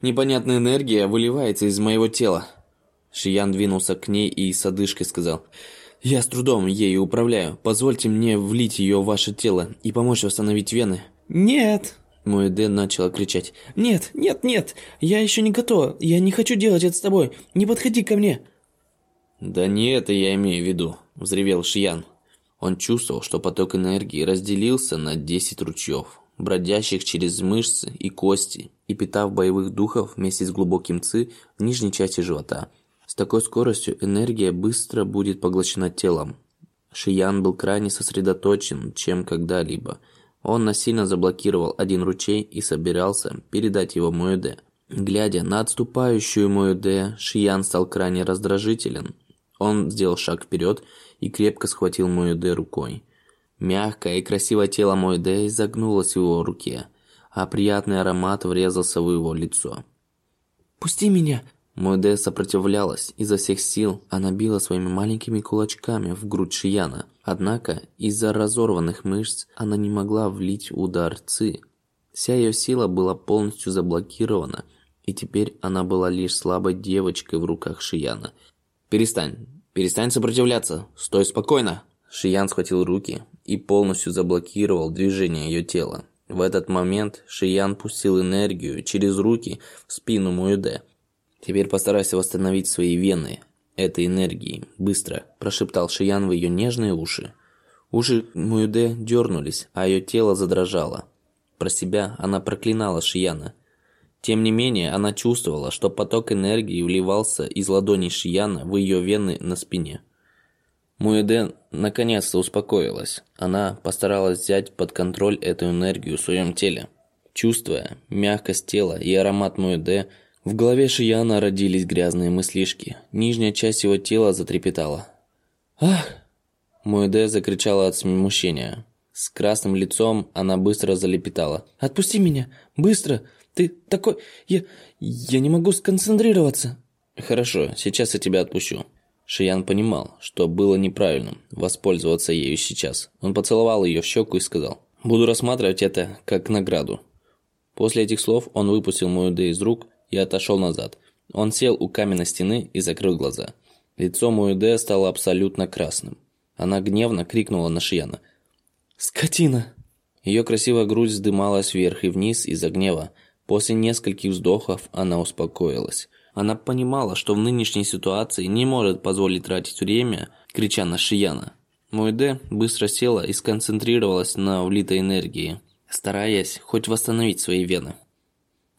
Непонятная энергия выливается из моего тела. Шиян двинулся к ней и с одышкой сказал. «Я с трудом ею управляю. Позвольте мне влить ее в ваше тело и помочь восстановить вены». «Нет!» Мой Дэн начал кричать. «Нет, нет, нет! Я еще не готова! Я не хочу делать это с тобой! Не подходи ко мне!» «Да не это я имею в виду», – взревел Шиян. Он чувствовал, что поток энергии разделился на десять ручьев бродящих через мышцы и кости и питав боевых духов вместе с глубоким ци в нижней части живота. С такой скоростью энергия быстро будет поглощена телом. Шиян был крайне сосредоточен, чем когда-либо. Он насильно заблокировал один ручей и собирался передать его Моэде. Глядя на отступающую Моэде, Шиян стал крайне раздражителен. Он сделал шаг вперед и крепко схватил Моэде рукой. Мягкое и красивое тело Мойде изогнулось в его руке, а приятный аромат врезался в его лицо. «Пусти меня!» Мойде сопротивлялась изо всех сил, она била своими маленькими кулачками в грудь Шияна. Однако из-за разорванных мышц она не могла влить удар Ци. Вся ее сила была полностью заблокирована, и теперь она была лишь слабой девочкой в руках Шияна. «Перестань! Перестань сопротивляться! Стой спокойно!» Шиян схватил руки и полностью заблокировал движение ее тела. В этот момент Шиян пустил энергию через руки в спину Муэде. «Теперь постарайся восстановить свои вены этой энергией. Быстро!» – прошептал Шиян в ее нежные уши. Уши Муэде дернулись, а ее тело задрожало. Про себя она проклинала Шияна. Тем не менее, она чувствовала, что поток энергии вливался из ладоней Шияна в ее вены на спине. Муэден наконец-то успокоилась. Она постаралась взять под контроль эту энергию в своем теле. Чувствуя мягкость тела и аромат Муэде, в голове Шияна родились грязные мыслишки. Нижняя часть его тела затрепетала. «Ах!» Муэде закричала от смущения. С красным лицом она быстро залепетала. «Отпусти меня! Быстро! Ты такой... Я... Я не могу сконцентрироваться!» «Хорошо, сейчас я тебя отпущу». Шиян понимал, что было неправильным воспользоваться ею сейчас. Он поцеловал ее в щеку и сказал, «Буду рассматривать это как награду». После этих слов он выпустил Муэде из рук и отошел назад. Он сел у каменной стены и закрыл глаза. Лицо Муэде стало абсолютно красным. Она гневно крикнула на Шияна. «Скотина!» Ее красивая грудь вздымалась вверх и вниз из-за гнева. После нескольких вздохов она успокоилась. Она понимала, что в нынешней ситуации не может позволить тратить время, крича на Шияна. Мойде быстро села и сконцентрировалась на влитой энергии, стараясь хоть восстановить свои вены.